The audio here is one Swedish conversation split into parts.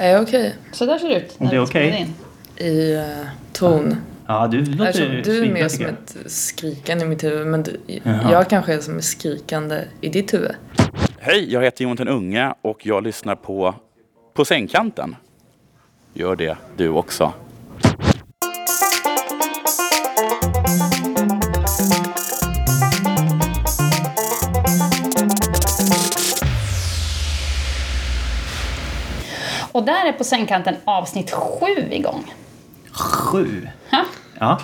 Är jag okej? Så där ser det ut. Om det är när okej? in. I uh, ton? Ja, du låter du är mer som ett skrikande i mitt huvud, men du, jag kanske är som ett skrikande i ditt huvud. Hej, jag heter Jonathan Unge och jag lyssnar på På sängkanten. Gör det du också. Och där är På sängkanten avsnitt sju igång. Sju. Ja. Ja.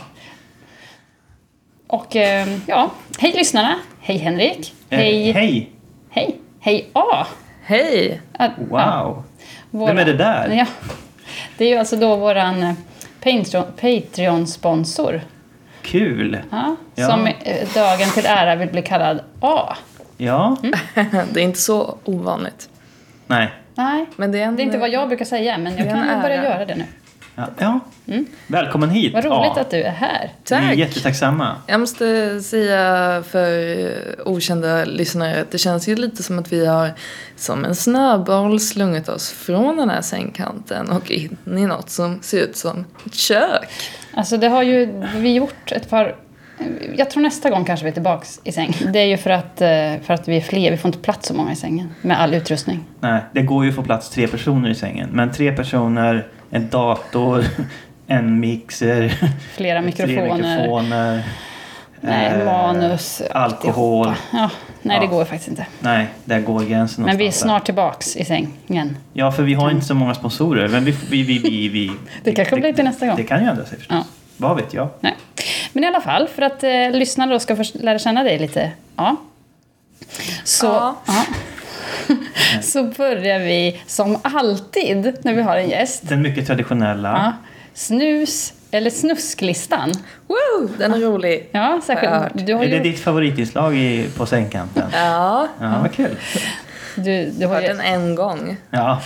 Och eh, ja, hej lyssnarna. Hej Henrik. Eh, Hej. Hej. Hej. Hej A. Hej! Ah, ja, Wow. våra- Vem är det där? Ja. Det är ju alltså då våran eh, Patreon- Patreon-sponsor. Kul. Ja, Ja. Som eh, dagen till ära vill bli kallad A. Ja. Mm. Det är inte så ovanligt. Nej. Nej, Men det är, en, det är inte vad jag brukar säga, men jag kan börja göra det nu. Ja. ja. Välkommen hit. Mm. Vad roligt Ja. att du är här. Vi är Tack! jättetacksamma. Jag måste säga för eh, okända lyssnare att det känns ju lite som att vi har som en snöboll slungit oss från den här sängkanten och in i något som ser ut som ett kök. Alltså det har ju vi gjort ett par... Jag tror nästa gång kanske vi är tillbaks i säng. Det är ju för att, eh, för att vi är fler, vi får inte plats så många i sängen med all utrustning. Nej, det går ju att få plats tre personer i sängen. Men tre personer, en dator, en mixer, Flera mikrofoner, mikrofoner nej, eh, manus, alkohol. Ja, nej, det Ja. går faktiskt inte. Nej, där går gränsen Men vi är snart tillbaks i sängen. Ja, för vi har inte så många sponsorer. Men vi... vi, vi, vi, vi Det kanske blir till nästa gång. Det kan ju ändra sig förstås. Ja. Vad vet jag? Nej. Men i alla fall, för att eh, lyssnarna då ska lära känna dig lite. Ja. Så, Ja. ja. så börjar vi som alltid när vi har en gäst. Den mycket traditionella. Ja. Snus eller snusklistan. Woo! Den är rolig. Ja, särskilt. hört. Du har Är det ditt favoritinslag i, på sängkanten? Ja, Ja, vad kul. du, du har har ju, den en gång. Ja.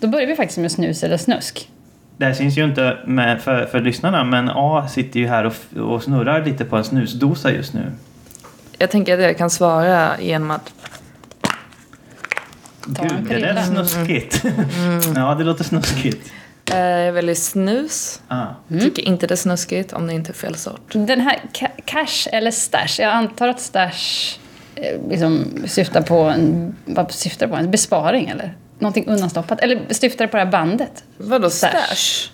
då börjar vi faktiskt med snus eller snusk. Det här syns ju inte med, för, för lyssnarna, men A sitter ju här och, och snurrar lite på en snusdosa just nu. Jag tänker att jag kan svara genom att Ta Gud, det där är snuskigt. ja, det låter snuskigt. eh, jag väljer snus. Ah. Mm. Tycker inte det är snuskigt om det inte är fel sort. Den här ca- cash eller stash, jag antar att stash eh, liksom syftar på en, vad syftar på? En besparing eller? Någonting undanstoppat? Eller syftar det på det här bandet? Vadå Stash. stash?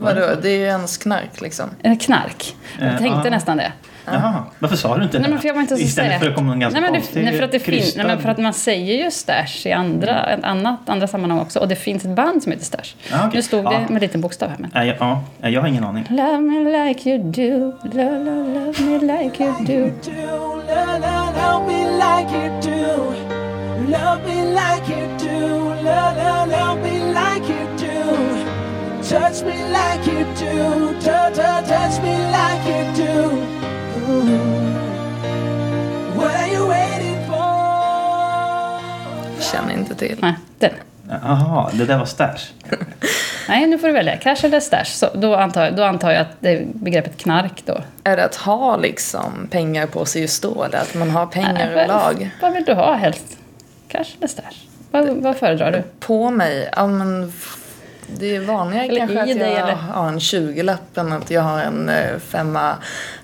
Vadå? Det är ju ens knark liksom. Eller knark? Jag Eh, tänkte ja. nästan det. Jaha, varför sa du inte Nej, det? men för jag var inte så Istället säker. för att komma någon ganska nej, men det, konstig nej, för att det finns, krystad- nej, men för att man säger ju stash i andra, ett annat, andra sammanhang också. Och det finns ett band som heter stash. Ja, okej. Nu stod det Ja. med en liten bokstav här. Men. Jag, ja, nej, jag har ingen aning. Love me like you do, love, love, love me like you do. do. Love, love, love me like you do. Love me like you do. Love, love, love me like you do. Touch me like you do. Touch, touch, touch me like you do. Ooh. What are you waiting for? Känner inte till. Nej, den. Jaha, det där var stash. Nej, nu får du välja. Cash eller stash. Så då, antar jag, då antar jag att det är begreppet knark då. Är det att ha liksom pengar på sig just då? Eller att man har pengar Nej, överlag? Vad vill du ha helst? Cash eller stash? Vad, vad föredrar du? På mig? Ja men det är vanligare Eller kanske att jag eller? har en 20-lapp än att jag har en eh, femma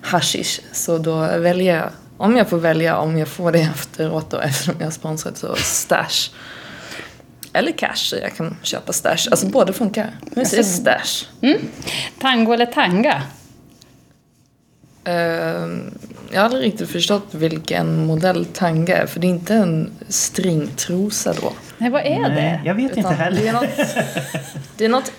hashish. Så då väljer jag, om jag får välja, om jag får det efteråt då eftersom jag har sponsrat så stash. Eller cash, så jag kan köpa stash. Alltså båda funkar. Men säger stash. Tango eller tanga? Ehm, jag har aldrig riktigt förstått vilken modell tanga är, för det är inte en stringtrosa då. Nej, vad är Nej, det? jag vet inte Utan heller. Det är något, det är något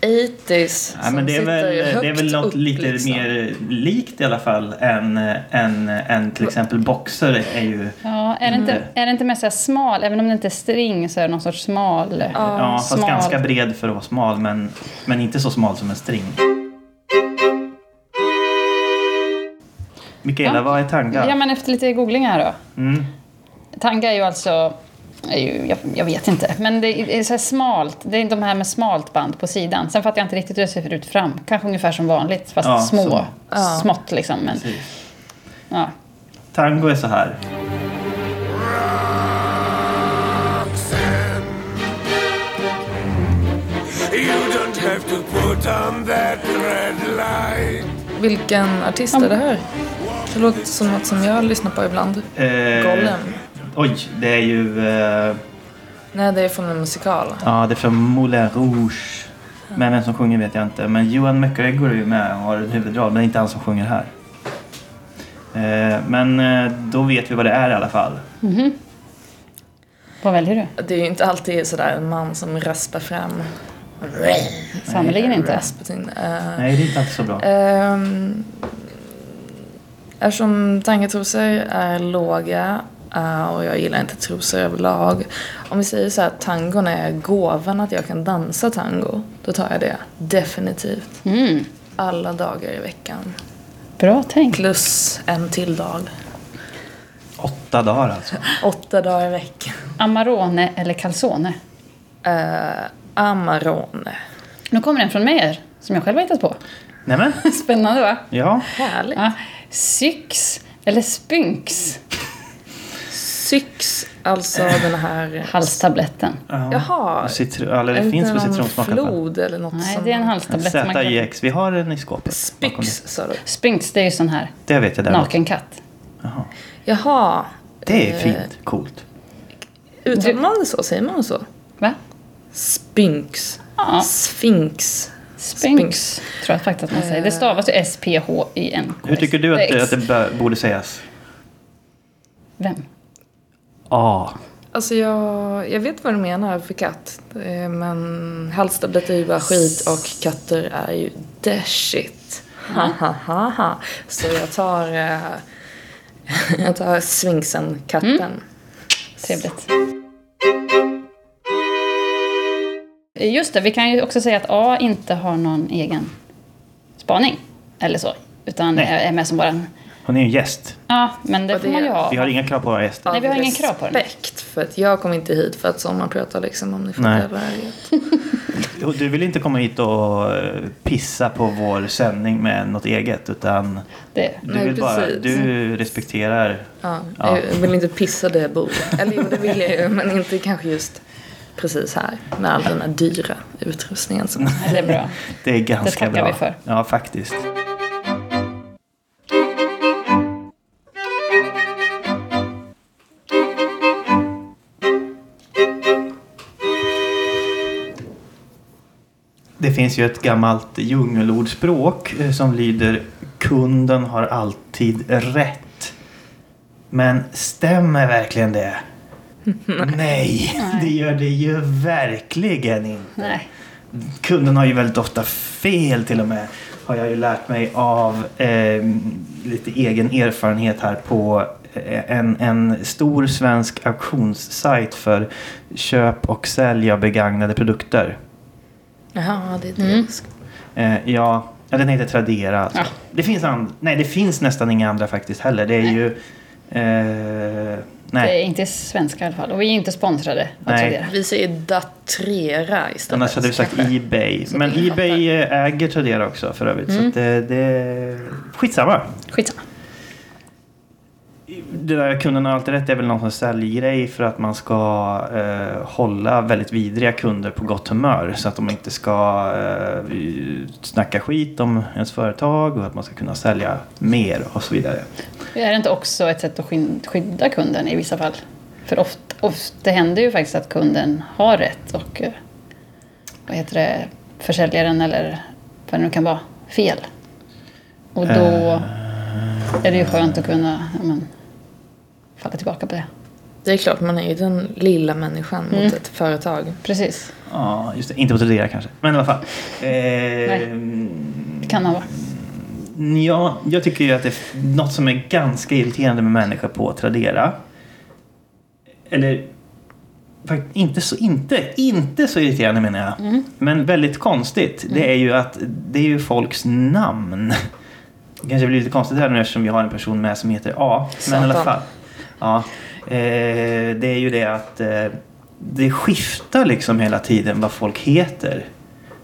80s Ja, men det är som väl, sitter det är högt väl något upp, lite liksom. mer likt i alla fall än, än, än till exempel boxer är ju... Ja, är det inte, är det inte mer så här smal? Även om det inte är string så är det någon sorts smal... Ja, fast smal. ganska bred för att vara smal men, men inte så smal som en string. Mikaela, Ja. vad är tanga? Ja, men efter lite googling här då. Mm. Tanga är ju alltså... Jag, jag vet inte, men det är så här smalt. Det är de här med smalt band på sidan. Sen fattar jag inte riktigt hur det ser ut fram. Kanske ungefär som vanligt, fast Ja, små. så. Ja. Smått liksom. Men, Precis. ja. Tango är så här. Vilken artist är det här? Det låter som något som jag lyssnar på ibland. Eh, Golem. Oj, det är ju... Eh, Nej, det är från en musikal. ja, det är från Moulin Rouge. Men vem som sjunger vet jag inte. Men Johan McGregor är ju med och har en huvudroll. Men det är inte han som sjunger här. Eh, men eh, då vet vi vad det är i alla fall. Vad väljer du? Det är ju inte alltid sådär en man som raspar fram Sannerligen inte. Rasputin. Eh, Nej, det är inte alltid så bra. Ehm, eftersom tangatrosor är låga eh, och jag gillar inte trosor överlag. Om vi säger så här att tangon är gåvan att jag kan dansa tango. Då tar jag det definitivt. Mm. Alla dagar i veckan. Bra tänkt. Plus en till dag. Åtta dagar alltså. Åtta dagar i veckan. Amarone eller calzone? Uh, Amarone. Nu kommer en från mig som jag själv har hittat på. Nämen, Spännande va? ja. Härligt. Ja. Syx eller spynx? Syx, alltså den här... Halstabletten. Jaha. Citro, eller det finns väl någon citronsmak i alla fall. flod eller något Nej, som... det är en halstablett. som man kan- ZJX, vi har den i skåpet. Spyx, sa du? det. Spynx, det är ju sån här Det vet jag däremot. naken katt. Jaha. Jaha. Det är Eh, fint, coolt. Uttalar man det så? Säger man så? Va? Spynx. Ja. Sphinx. Spynx, tror jag faktiskt att man säger. Det stavas ju S-P-H-Y-N-K. Hur tycker du att, det- att det borde sägas? Vem? A. Alltså jag, jag vet vad du menar för katt. Eh, Men halstabletter är ju bara skit och katter är ju the shit. Ha, ha, ha, ha. Så jag tar, eh, jag tar sfinxen, katten. Trevligt. Just det, vi kan ju också säga att A inte har någon egen spaning. Eller så. Utan Nej. är med som bara en... Hon är ju gäst. Ja, men det Och får det- man ju ha. Vi har inga krav på våra gäster. Nej, vi har ingen krav på den. Respekt, för att jag kom inte hit för att sommarprata liksom om ni vet. Och Du vill inte komma hit och eh, pissa på vår sändning med något eget utan Det. du, Nej, vill bara, precis. du respekterar. Ja, Ja. Jag vill inte pissa det jag bor Eller jo, det vill jag ju, men inte kanske just precis här. Med all den här dyra utrustningen som det är bra. Det är ganska tackar bra. vi för. Ja, faktiskt. Det finns ju ett gammalt djungelordspråk eh, som lyder Kunden har alltid rätt. Men stämmer verkligen det? Nej, det gör det ju verkligen inte. Nej. Kunden har ju väldigt ofta fel till och med. Har jag ju lärt mig av eh, lite egen erfarenhet här på eh, en, en stor svensk auktionssajt för köp och sälj av begagnade produkter. Jaha, det är det. Mm. Eh, ja, ja, den heter Tradera alltså. Ja. Det finns and- nej, det finns nästan inga andra faktiskt heller. Det är Nej. ju... Eh, nej, inte svenska i alla fall. Och vi är inte sponsrade Nej. Vi säger Datrera istället. annars hade vi sagt kanske. Ebay. Så Men. Ebay eh, äger Tradera också för övrigt. Så att det, det... Skitsamma. Skitsamma. Det där kunden har alltid rätt är väl någon säljgrej för att man ska eh, hålla väldigt vidriga kunder på gott humör. Så att de inte ska eh, snacka skit om ens företag och att man ska kunna sälja mer och så vidare. Är det inte också ett sätt att skydda kunden i vissa fall? För ofta, ofta det händer ju faktiskt att kunden har rätt och eh, vad heter det, försäljaren eller vad det nu kan vara, fel. Och då Eh. är det ju skönt att kunna ja, men, falla tillbaka på det. Det är klart, man är ju den lilla människan Mm. mot ett företag. Precis, Ja, just det. Inte på Tradera kanske. Men i alla fall. Eh, det kan man vara. Ja, jag tycker ju att det är något som är ganska irriterande med människor på Tradera. Eller inte så, inte, inte så irriterande menar jag. Men väldigt konstigt. Det är ju att det är ju folks namn. Det kanske blir lite konstigt här nu eftersom vi har en person med som heter A. Men i alla Satan. fall. Ja, eh, det är ju det att eh, det skiftar liksom hela tiden vad folk heter.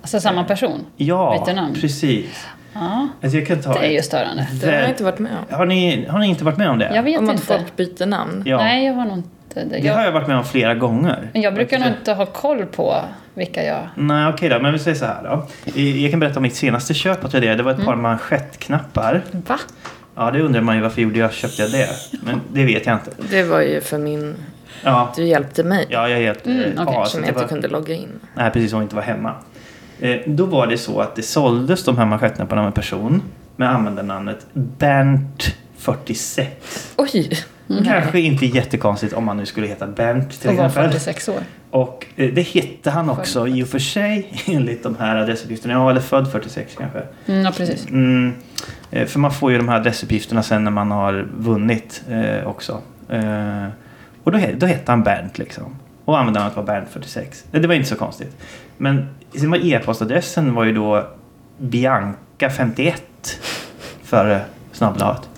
Alltså samma person. Ja, Byter namn. precis. Ja, Alltså jag kan ta det är ju störande. Det har jag inte varit med om. Har ni, har ni inte varit med om det? Jag vet Om att inte. folk byter namn. Ja. Nej, jag har nog Det, det, Det jag, har jag varit med om flera gånger. men jag brukar nog inte ha koll på vilka jag... Nej, okej då. Men vi säger så här då. Jag kan berätta om mitt senaste köp på Tradera. Det var ett par manschettknappar. Va? Ja, det undrar man ju varför gjorde jag, köpte jag det? Men det vet jag inte. Det var ju för min... Ja, Du hjälpte mig. ja jag helt... Mm, okej, ja, som jag inte var- kunde logga in. Nej, precis. Hon inte var hemma. Eh, då var det så att det såldes de här manschettknapparna av en person med användarnamnet Bernt46. Oj! Kanske inte jättekonstigt om man nu skulle heta Bernt till Och var exempel. 46 år. Och eh, det hette han också i och för sig enligt de här adressuppgifterna. Ja, eller född 46 kanske. Mm, ja, precis. Mm, för man får ju de här adressuppgifterna sen när man har vunnit eh, också. Eh, och då, då hette han Bernt liksom. Och användarnamnet var Bernt46. Det, det var inte så konstigt. Men sen var e-postadressen var ju då Bianca51 före snabbladet.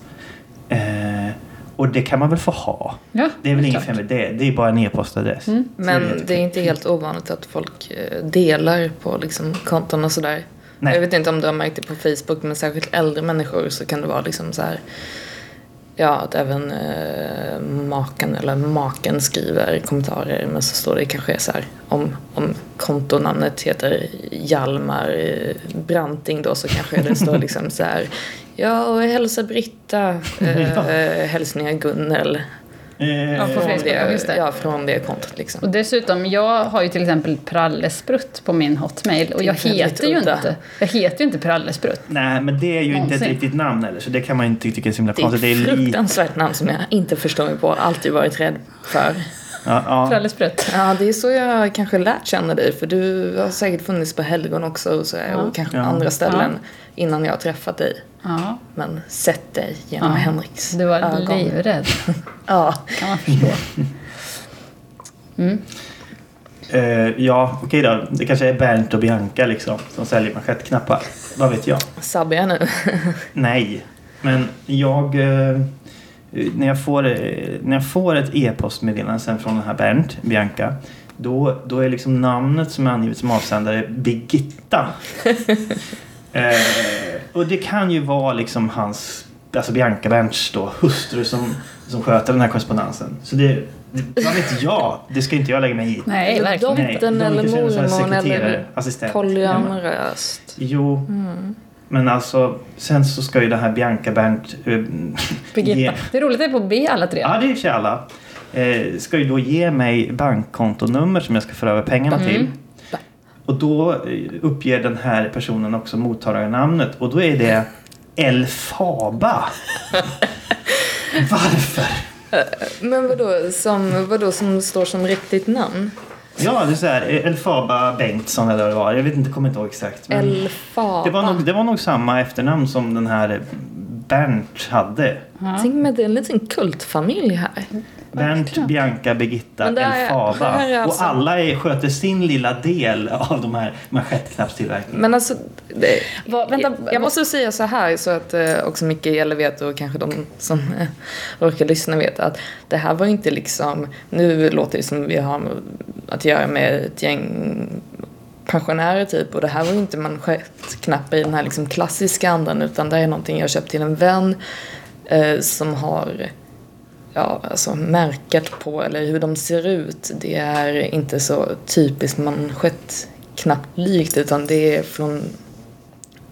Eh, och det kan man väl få ha. Ja, Det är väl inget fel med det. Det är bara en e-postadress. Mm. Så det är Men det är inte helt ovanligt att folk eh, delar på liksom konton och sådär. Nej. Jag vet inte om du har märkt det på Facebook, men särskilt äldre människor så kan det vara liksom så här. Ja, att även eh, maken eller maken skriver kommentarer men så står det kanske så här om, om kontonamnet heter Hjalmar eh, Branting då så kanske det står liksom så här Ja, och hälsa Britta, eh, hälsningar Gunnel. Eh, Ja, på Från Facebook, ja, just det. Ja, från det kontot liksom. Och dessutom, jag har ju till exempel Prallesprutt på min hotmail och jag heter ju udda. inte, jag heter ju inte Prallesprutt. Nej, men det är ju inte Någonsin. ett riktigt namn heller, så det kan man ju inte tycka är så himla konstigt. ett Det är lite... fruktansvärt namn som jag inte förstår mig på. Alltid varit rädd för. Ja, ja. Prallesprutt. Ja, det är så jag kanske lärt känna dig. För du har säkert funnits på helgon också och, så, och kanske på Ja. andra ställen innan jag har träffat dig. Ja, Men sett dig genom Ja. Henriks du var ögon. livrädd Ja. kan man förstå. Eh, ja, okej då. Det kanske är Bernt och Bianca liksom som säljer manschettknappar. Vad vet jag? Sabbar jag nu? Nej, men jag... Eh, när, jag får, eh, när jag får ett e-postmeddelande sen från den här Bernt, Bianca, då, då är liksom namnet som är angivet som avsändare Birgitta. eh, och det kan ju vara liksom hans, alltså Bianca Bernts då, hustru som, som sköter den här korrespondensen. Så det, det vad vet jag? Det ska inte jag lägga mig i. Nej, verkligen Nej, Dottern eller mormor eller polyamoröst. Jo, men alltså sen så ska ju det här Bianca Bernt... eh, ge- Birgitta. Det är roligt att det är på B alla tre. Ja, det är sig alla. Eh, ska ju då ge mig bankkontonummer som jag ska föra över pengarna till. Och då eh, uppger den här personen också mottagarnamnet och då är det Elfaba. Varför? Men vadå som, vadå som står som riktigt namn? Ja, det är så här. eh, Elfaba Bengtsson eller vad det var. Jag vet inte, kommer inte ihåg exakt. men Elfaba. det, var nog, det var nog samma efternamn som den här Bernt hade. Tänk mig det är en liten kultfamilj här. Bernt, Bianca, Birgitta, Elfaba. alltså- Och alla är, sköter sin lilla del av de här manschettknappstillverkningarna. Men alltså, det, Vad- vänta, jag, jag måste säga så här så att eh, också Micke Gälle vet och kanske de som eh, orkar lyssna vet att det här var inte liksom, nu låter det som vi har att göra med ett gäng pensionärer typ och det här var ju inte manschettknappar i den här liksom klassiska andan utan det är någonting jag köpt till en vän eh, som har ja, alltså märket på eller hur de ser ut. Det är inte så typiskt manschett, knappt likt, utan det är från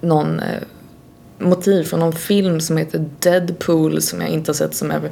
någon eh, motiv från någon film som heter Deadpool som jag inte har sett som är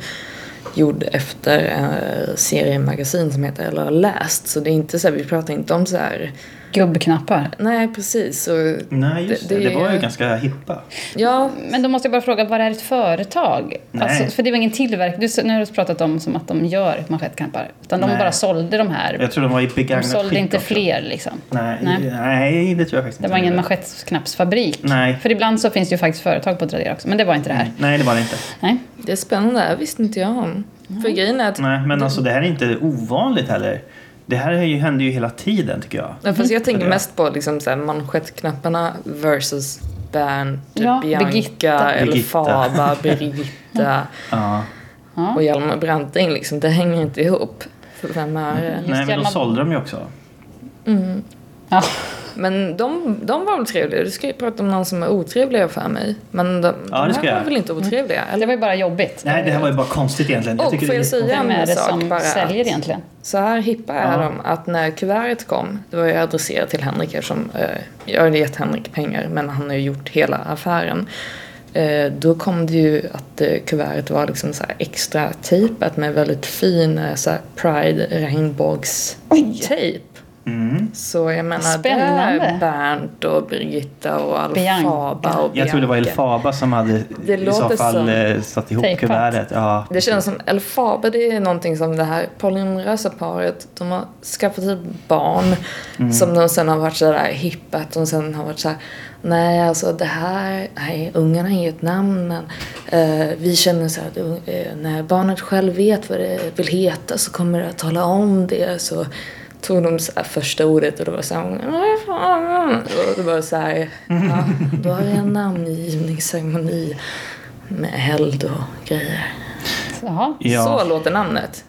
gjord efter en seriemagasin som heter eller har läst. Så det är inte så här, vi pratar inte om så här, Gubbknappar. nej precis. Så, Nej, just det. det- Det, det var ju är- ganska hippa. ja, Men då måste jag bara fråga, vad är ett företag? Nej. Alltså, för det var ingen tillverkning. Du, nu har du pratat om som att de gör manschettknappar. Utan de Nej. bara sålde de här. Jag tror de var i De begagnat sålde skick inte också. fler liksom. Nej, Nej. nej. det tror jag faktiskt Det inte. var ingen manschettknappsfabrik. Nej. För ibland så finns det ju faktiskt företag på Tradera också. Men det var inte det här. Nej, det var det inte. Nej. det är spännande. Det visste inte jag om. För grejen är att Nej, men alltså det här är inte ovanligt heller. Det här är ju, händer ju hela tiden tycker jag. Ja, fast jag tänker det. mest på liksom så här manschettknapparna versus Bernt, Ja, Bianca, Birgitta. Elfaba, Birgitta Ja. och Hjalmar Branting. Liksom. Det hänger inte ihop. För vem är... Nej, men då sålde de ju också. Ja. Men de, de var väl trevliga. Du ska ju prata om någon som är otrevliga för mig. Men de, Ja, det de här var jag. väl inte otrevliga? Det Eller? var ju bara jobbigt. Nej, det här var ju bara konstigt egentligen. Och tycker får det jag säga Vem är en det sak som bara? säljer egentligen? Så här hippa är Ja. de att när kuvertet kom, det var ju adresserat till Henrik eftersom eh, jag hade gett Henrik pengar men han har ju gjort hela affären. Eh, då kom det ju att eh, kuvertet var liksom så här extra tejpat med väldigt fin eh, så Pride regnbågstejp. Mm. Så jag menar, Spännande. det är Bernt och Birgitta och Bianca. Alfaba och Jag tror det var Bianca. Elfaba som hade Det i så fall som- eh, satt ihop Tejpat. kuvertet. Ja. Det känns som Elfaba, det är någonting som det här polyamorösa paret, de har skaffat ett barn Mm. som de sen har varit sådär hippat och sen har varit såhär Nej, alltså det här, nej, ungarna har inget namn men eh, vi känner så att eh, när barnet själv vet vad det vill heta så kommer det att tala om det. Så tog de så här första ordet och det var så här, och det var så här, ja, då har vi en namngivningsceremoni med eld och grejer. Jaha. Ja. Så låter namnet.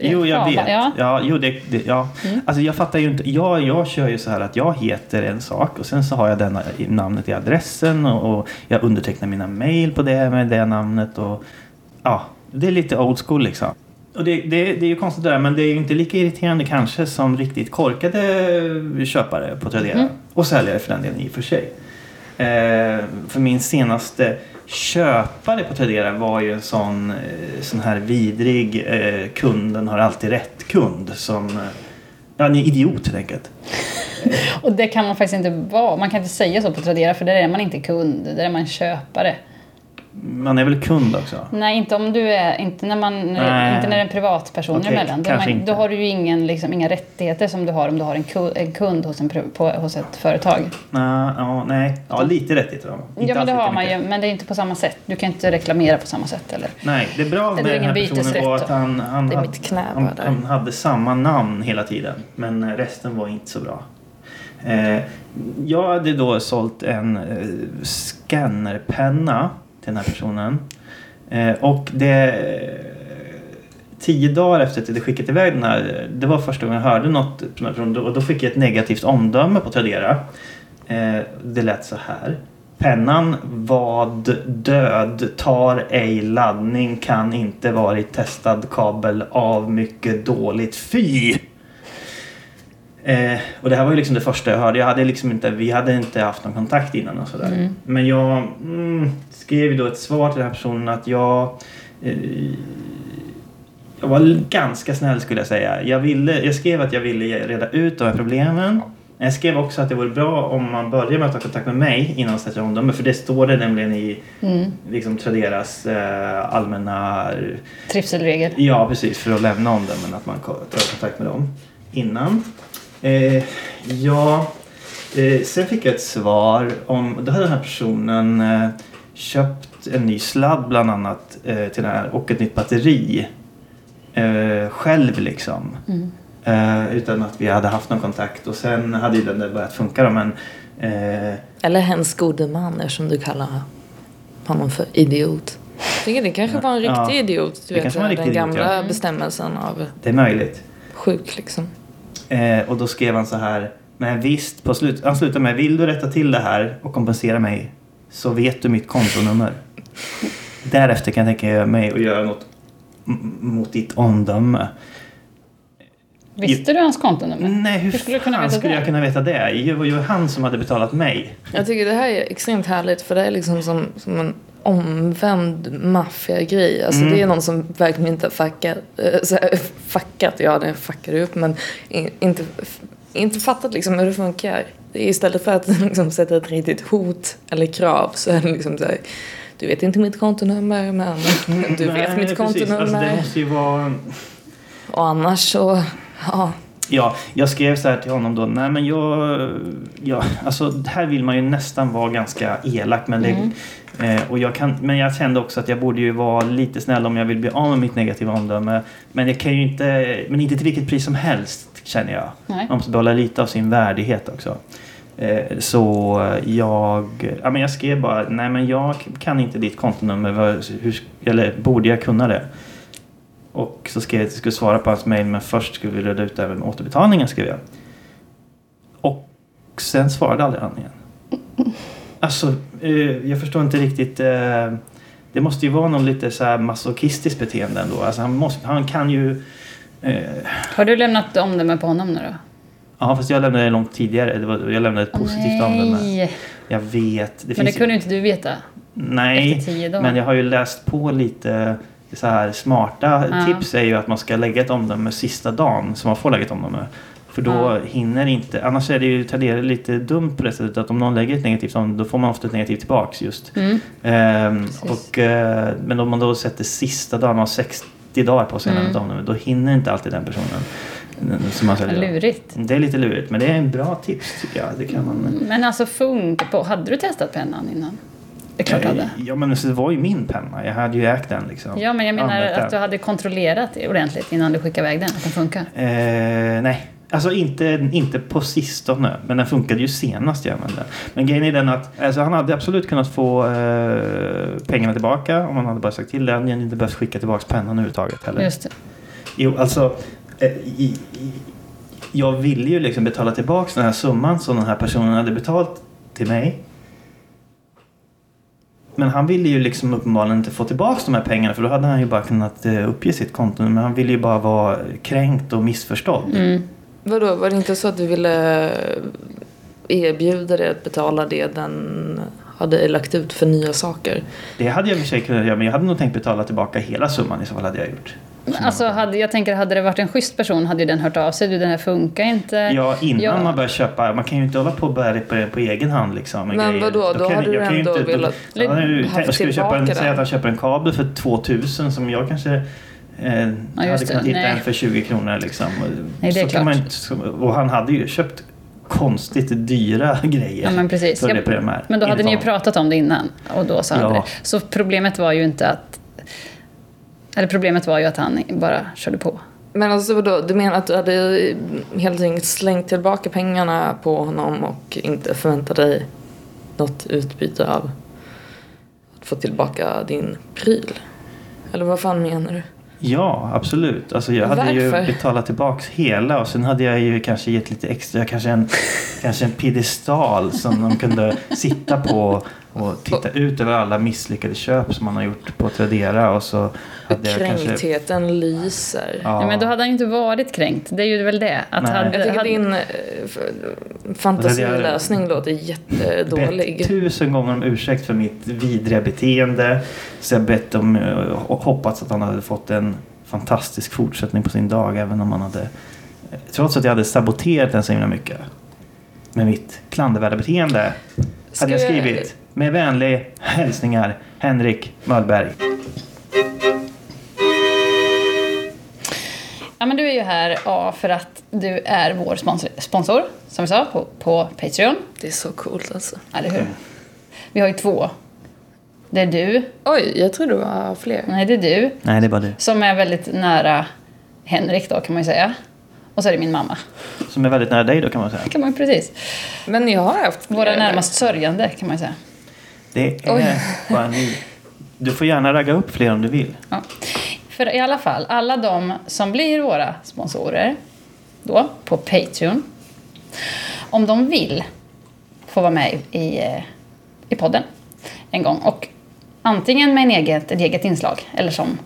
Jo, jag vet. ja. Ja. jo, det, det, ja. Mm. Alltså, jag fattar ju inte. Jag, jag kör ju så här att jag heter en sak och sen så har jag denna, namnet i adressen och, och jag undertecknar mina mail på det med det namnet. Och, ja, det är lite old school liksom. Och det, det, det är ju konstigt det där, men det är ju inte lika irriterande kanske som riktigt korkade köpare på Tradera. Mm. Och säljare för den delen i och för sig. Eh, för min senaste köpare på Tradera var ju en sån, eh, sån här vidrig eh, kunden har alltid rätt kund som eh, Ja, en idiot helt enkelt. Och det kan man faktiskt inte vara. Man kan inte säga så på Tradera för där är man inte kund, där är man köpare. Man är väl kund också? Nej, inte om du är, inte när man, Nej. inte när det är en privatperson Okej, emellan. Då, är man, då har du ju ingen, liksom, inga rättigheter som du har om du har en kund, en kund hos, en, på, hos ett företag. Nej, ja, nej. Ja, lite rättigheter har man. Ja, men det har man ju, men det är inte på samma sätt. Du kan inte reklamera på samma sätt. Eller? Nej, det bra Eller med den här ingen personen var att han, han, Det är hade, mitt knä han, han hade samma namn hela tiden. Men resten var inte så bra. Eh, jag hade då sålt en eh, scannerpenna till den här personen. Eh, och det... Tio dagar efter att jag skickat iväg den här, det var första gången jag hörde något och då fick jag ett negativt omdöme på Tradera. Eh, det lät så här. Pennan vad död, tar ej laddning, kan inte varit testad kabel av mycket dåligt. Fy! Eh, och det här var ju liksom det första jag hörde. Jag hade liksom inte, vi hade inte haft någon kontakt innan och sådär. Men jag mm, skrev ju då ett svar till den här personen att jag eh, jag var ganska snäll skulle jag säga. Jag, ville, jag skrev att jag ville reda ut de här problemen. Jag skrev också att det vore bra om man börjar med att ta kontakt med mig innan man sätter omdöme. För det står det nämligen i liksom, Traderas eh, allmänna... Trivselregel. Ja, precis. För att lämna omdömen. Att man tar kontakt med dem innan. Eh, ja, eh, sen fick jag ett svar om... Då hade den här personen eh, köpt en ny sladd bland annat eh, till den här och ett nytt batteri. Eh, själv liksom. Eh, utan att vi hade haft någon kontakt. Och sen hade ju den där börjat funka då, men... Eh, Eller hens gode man som du kallar honom för idiot. Jag tycker det kanske var en Ja, riktig idiot. Du vet, kanske var en den idiot, gamla ja. bestämmelsen av det är möjligt. sjuk liksom. Eh, och då skrev han så här. Men visst, på slut, han slutade med. Vill du rätta till det här och kompensera mig så vet du mitt kontonummer. Därefter kan jag tänka mig att göra något mot ditt omdöme. Visste du hans kontonummer? Nej, hur, Hur skulle du kunna veta skulle det? jag kunna veta det? Det var ju han som hade betalat mig. Jag tycker det här är extremt härligt för det är liksom som, som en omvänd maffiagrej. Alltså det är någon som verkligen inte har fuckat, äh, här, fuckat, ja det fuckar upp men i- inte, inte fattat liksom hur det funkar. Istället för att liksom sätta ett riktigt hot eller krav så är det liksom så här, du vet inte mitt kontonummer men du vet Nej, mitt precis. kontonummer. Alltså, det måste ju vara... Och annars så, ja. Ja, jag skrev så här till honom då. Nej men jag... Ja, alltså här vill man ju nästan vara ganska elak. Men, det, eh, och jag kan, men jag kände också att jag borde ju vara lite snäll om jag vill bli av med mitt negativa omdöme. Men jag kan ju inte... Men inte till vilket pris som helst känner jag. Nej. Man måste behålla lite av sin värdighet också. Eh, Så jag, ja, men jag skrev bara, nej men jag kan inte ditt kontonummer, hur, eller borde jag kunna det? Och så skrev jag att jag skulle svara på hans mail men först skulle vi reda ut det här med återbetalningen skrev jag. Och sen svarade aldrig han igen. Alltså, eh, jag förstår inte riktigt. Eh, det måste ju vara någon lite så här masochistiskt beteende ändå. Alltså, han, måste, han kan ju... Eh, Har du lämnat omdöme på honom nu då? ja, fast jag lämnade det långt tidigare. Det var, jag lämnade ett positivt omdöme. Nej. Jag vet. Det Men det finns ju- kunde ju inte du veta. Nej, men jag har ju läst på lite så här smarta Ja. tips är ju att man ska lägga ett omdöme sista dagen så man får lägga ett omdöme. För då Ja. hinner inte, annars är det ju Tradera lite dumt på det sättet att om någon lägger ett negativt omdöme då får man ofta ett negativt tillbaks just. Mm. Ehm, och, eh, men om man då sätter sista dagen, man har 60 dagar på sig Mm. omdöme, då hinner inte alltid den personen. eh, Som man säljer. lurigt. Det är lite lurigt men det är en bra tips tycker jag. Det kan man, Men alltså funkar på... Hade du testat pennan innan? Det är klart du hade. Ja men det var ju min penna. Jag hade ju ägt den liksom. Ja, men jag menar att du hade kontrollerat det ordentligt innan du skickade iväg den, att den funkar. Eh, nej, alltså inte, inte på sistone. Men den funkade ju senast jag använde den. Men grejen är den att alltså, han hade absolut kunnat få eh, pengarna tillbaka om han hade bara sagt till den. Jag inte behövt skicka tillbaka pennan överhuvudtaget heller. Just det. Jo, alltså. Eh, i, i, jag ville ju liksom betala tillbaka den här summan som den här personen hade betalt till mig. Men han ville ju liksom uppenbarligen inte få tillbaka de här pengarna för då hade han ju bara kunnat eh, uppge sitt konto. Men han ville ju bara vara kränkt och missförstådd. Mm. Vadå, var det inte så att du ville erbjuda dig att betala det den hade lagt ut för nya saker? Det hade jag i och för sig kunnat göra men jag hade nog tänkt betala tillbaka hela summan i så fall hade jag gjort. Alltså, hade, jag tänker, hade det varit en schysst person hade ju den hört av sig. Du, den här funkar inte. Ja, innan Ja. man börjar köpa. Man kan ju inte hålla på och börja reparera på egen hand liksom. Men grejer. vadå, då kan- hade du ändå inte- då- velat Ja, nu, haft tänk- ska vi köpa en, tillbaka säg att han köper en kabel för 2000 som jag kanske eh, hade just det, kunnat hitta en för 20 kronor. Liksom. Nej, det är så kan man inte, och han hade ju köpt konstigt dyra grejer. Ja, men precis. För Ja, det här, Men då hade ni ju pratat om det innan. Och då så hade Ja. det. Så problemet var ju inte att... Eller problemet var ju att han bara körde på. Men alltså vadå, du menar att du hade helt enkelt slängt tillbaka pengarna på honom och inte förväntat dig något utbyte av att få tillbaka din pryl? Eller vad fan menar du? Ja, absolut. Alltså jag hade ju Varför? betalat tillbaks hela och sen hade jag ju kanske gett lite extra, kanske en, kanske en piedestal som de kunde sitta på och titta ut över alla misslyckade köp som man har gjort på Tradera och så hade jag kanske... Kränktheten lyser. Ja, Ja, men då hade han inte varit kränkt. Det är ju väl det. Att Nej. hade, Jag tycker hade, din eh, fantasilösning låter bett jättedålig. tusen gånger om ursäkt för mitt vidriga beteende. Så jag bett om eh, och hoppats att han hade fått en fantastisk fortsättning på sin dag även om han hade trots att jag hade saboterat den så himla mycket med mitt klandervärda beteende hade jag skrivit med vänlig hälsningar Henrik Möllberg. Ja, men du är ju här ja, för att du är vår sponsor, sponsor som vi sa, på, på Patreon. Det är så coolt alltså. Eller hur? Vi har ju två. Det är du. Oj, jag tror det var fler. Nej, det är du. Nej, det är bara du. Som är väldigt nära Henrik då, kan man ju säga. Och så är det min mamma. Som är väldigt nära dig då kan man säga. Kan man precis. Men jag har haft. Våra närmast sörjande, kan man säga. Det är Oj. bara ni. Du får gärna ragga upp fler om du vill. Ja. För i alla fall, alla de som blir våra sponsorer då, på Patreon, om de vill få vara med i, eh, i podden en gång. Och antingen med en eget, ett eget inslag eller som,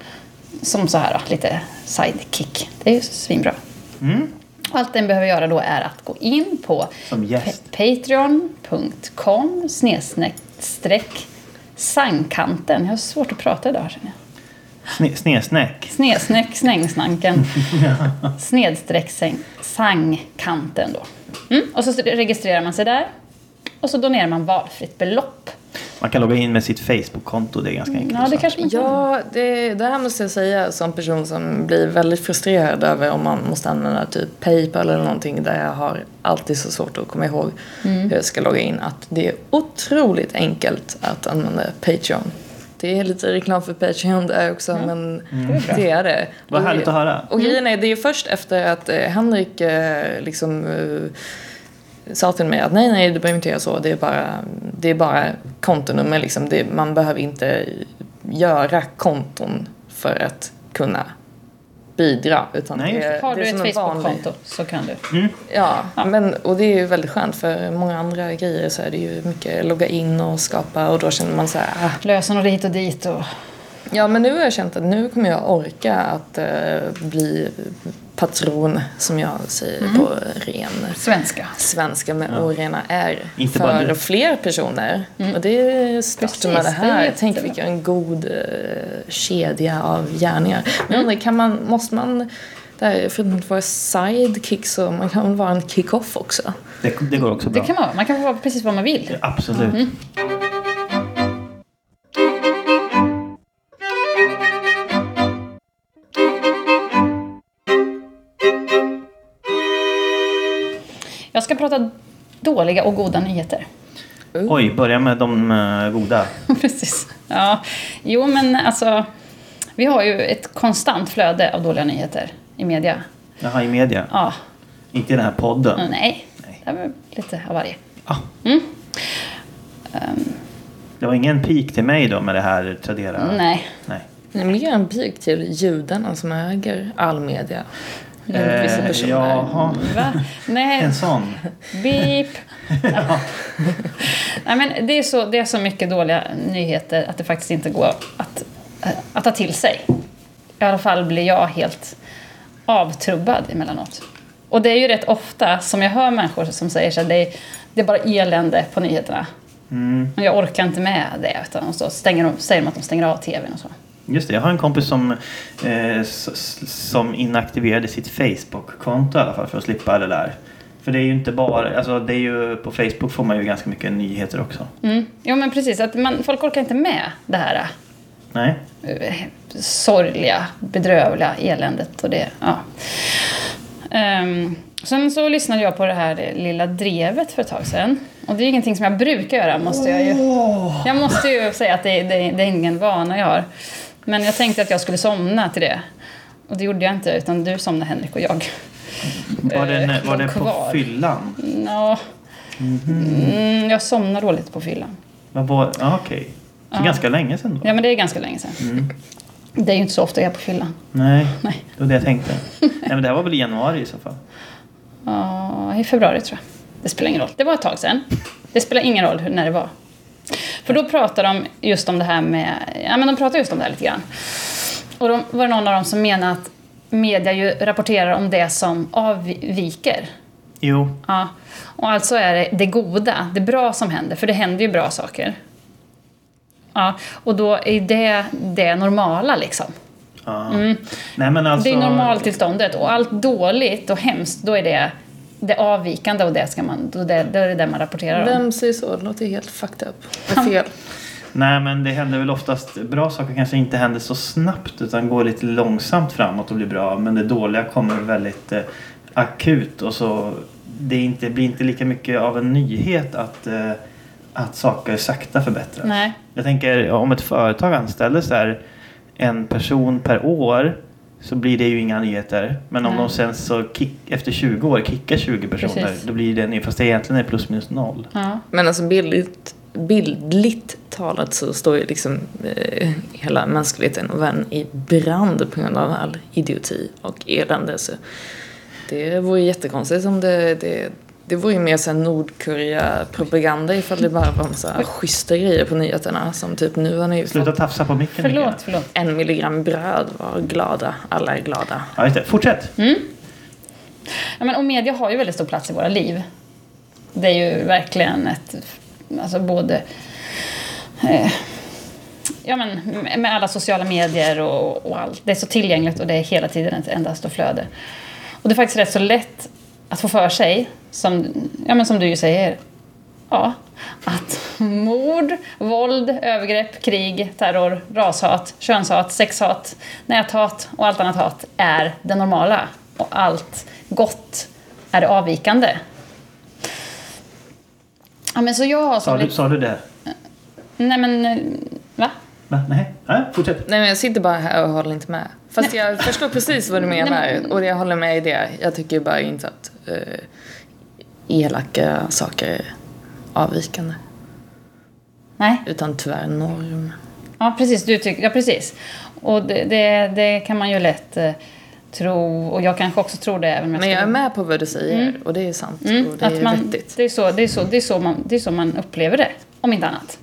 som så här då, lite sidekick. Det är ju svinbra. Mm. Allt den behöver göra då är att gå in på patreon.com snedstreck sangkanten. Jag har svårt att prata idag känner jag. Sne- Snesnäck. Snedsnäck, snängsnanken. Snedstreck säng, sangkanten då. Mm. Och så registrerar man sig där. Och så donerar man valfritt belopp. Man kan logga in med sitt Facebook-konto. Det är ganska enkelt. Ja, det kanske man kan. Ja, det, det här måste jag säga som person som blir väldigt frustrerad över om man måste använda typ Paypal eller någonting där jag har alltid så svårt att komma ihåg hur jag ska logga in. Att det är otroligt enkelt att använda Patreon. Det är lite reklam för Patreon där också, men det är det. Vad härligt att höra. Och grejen är, det är först efter att eh, Henrik eh, liksom eh, sa till mig att nej, nej, du behöver inte göra så. Det är bara, det är bara kontonummer liksom. Det, man behöver inte göra konton för att kunna bidra. Utan Nej, det, Har det du ett Facebook-konto så kan du. Ja, Men, och det är ju väldigt skönt för många andra grejer så är det ju mycket logga in och skapa och då känner man så här, ah, Lösenord hit och dit och... Ja, men nu har jag känt att nu kommer jag orka att eh, bli patron, som jag säger Mm. på ren Svenska. svenska med orena R. Inte för fler personer. Och det är starten med det Mm. Precis, det är här. jättebra. Tänk vilken god eh, kedja av gärningar. Men jag undrar, kan man, måste man, där, förutom att vara sidekick så man kan vara en kick-off också? Det, det går också bra. Det kan man vara. Man kan vara precis vad man vill. Absolut. Mm. Ska prata dåliga och goda nyheter. Oj, börja med de eh, goda. Precis. Ja. Jo, men alltså... Vi har ju ett konstant flöde av dåliga nyheter i media. Jaha, i media. Ja, Inte i den här podden. nej. Nej. Det är lite av varje. Ah. Mm. Det var ingen pik till mig då med det här Tradera? Nej. Nej. Det är en pik till judarna som äger all media. Vissa Eh, personer. jaha. Va? Nej. En sån. Beep. Nej, men det, är så, det är så mycket dåliga nyheter att det faktiskt inte går att, att ta till sig. I alla fall blir jag helt avtrubbad emellanåt. Och det är ju rätt ofta som jag hör människor som säger så här, det är, det är bara elände på nyheterna. Mm. Och jag orkar inte med det. Utan så stänger de, säger de att de stänger av tvn och så. Just det, jag har en kompis som, eh, som inaktiverade sitt Facebook-konto i alla fall för att slippa det där. För det är ju inte bara, alltså det är ju, på Facebook får man ju ganska mycket nyheter också. Mm. Jo men precis, att man, folk orkar inte med det här Nej? eh, sorgliga, bedrövliga eländet och det, ja. Ehm, sen så lyssnade jag på det här lilla drevet för ett tag sedan. Och det är ingenting som jag brukar göra, måste jag ju. Jag måste ju säga att det, det, det är ingen vana jag har. Men jag tänkte att jag skulle somna till det. Och det gjorde jag inte, utan du somnade Henrik och jag. Var det, Eh, var det på fyllan? Ja. Mm, jag somnar dåligt på fyllan. Ah, okej. Så ganska länge sedan då? Ja, men det är ganska länge sedan. Det är ju inte så ofta jag är på fyllan. Nej, Nej. det var det jag tänkte. Nej men det här var väl i januari i så fall? Ja, i februari tror jag. Det spelar ingen roll. Det var ett tag sedan. Det spelar ingen roll hur, när det var. För då pratade de just om det här med... Ja, men de pratade just om det här lite grann. Och då var det någon av dem som menade att media ju rapporterar om det som avviker. Jo, Ja. Och alltså är det det goda, det bra som händer, för det händer ju bra saker. Ja, och då är det det normala liksom. ja. Nej men alltså... Det är normaltillståndet och allt dåligt och hemskt, då är det det avvikande och det ska man, då, det, då är det det man rapporterar om. Vem säger så? Det låter helt fucked up. Det är fel. Nej men det händer väl oftast, bra saker kanske inte händer så snabbt utan går lite långsamt framåt och blir bra. Men det dåliga kommer väldigt eh, akut och så det inte, blir inte lika mycket av en nyhet att, eh, att saker sakta förbättras. Nej. Jag tänker om ett företag anställer så här en person per år så blir det ju inga nyheter. Men om Nej. de sen så kick, efter 20 år kickar 20 personer Precis. då blir det ny- fast det egentligen är plus minus noll. Ja. Men alltså bildligt, bildligt talat så står ju liksom eh, hela mänskligheten och världen i brand på grund av all idioti och elände. Så det vore jättekonstigt om det, det det vore ju mer såhär Nordkorea-propaganda ifall det bara var en så här schyssta grejer på nyheterna. Som typ nu har ni Sluta fått tafsa på micken. Förlåt, förlåt. en milligram bröd, var glada, alla är glada. Ja, just det. Fortsätt. Ja, men, och media har ju väldigt stor plats i våra liv. Det är ju verkligen ett, alltså både eh, ja, men, med alla sociala medier och, och allt. Det är så tillgängligt och det är hela tiden ett enda stort flöde. Och det är faktiskt rätt så lätt att få för sig, som, ja, men som du ju säger, ja, att mord, våld, övergrepp, krig, terror, rashat, könshat, sexhat, näthat och allt annat hat är det normala. Och allt gott är det avvikande. Ja, men så jag har Sa som du, sa du det? Nej men, va? Va? Nej. Nej, fortsätt. Nej men jag sitter bara här och håller inte med. Fast jag förstår precis vad du menar och jag håller med i det. Jag tycker bara inte att eh, elaka saker är avvikande. Nej. Utan tyvärr norm. Ja, precis. Du tycker, ja, precis. Och det, det, det kan man ju lätt eh, tro, och jag kanske också tror det även om jag Men jag är med på vad du säger och det är sant Mm, och det att är man, vettigt. det, är så, det, är så, det, är så man, det är så man upplever det, om inte annat.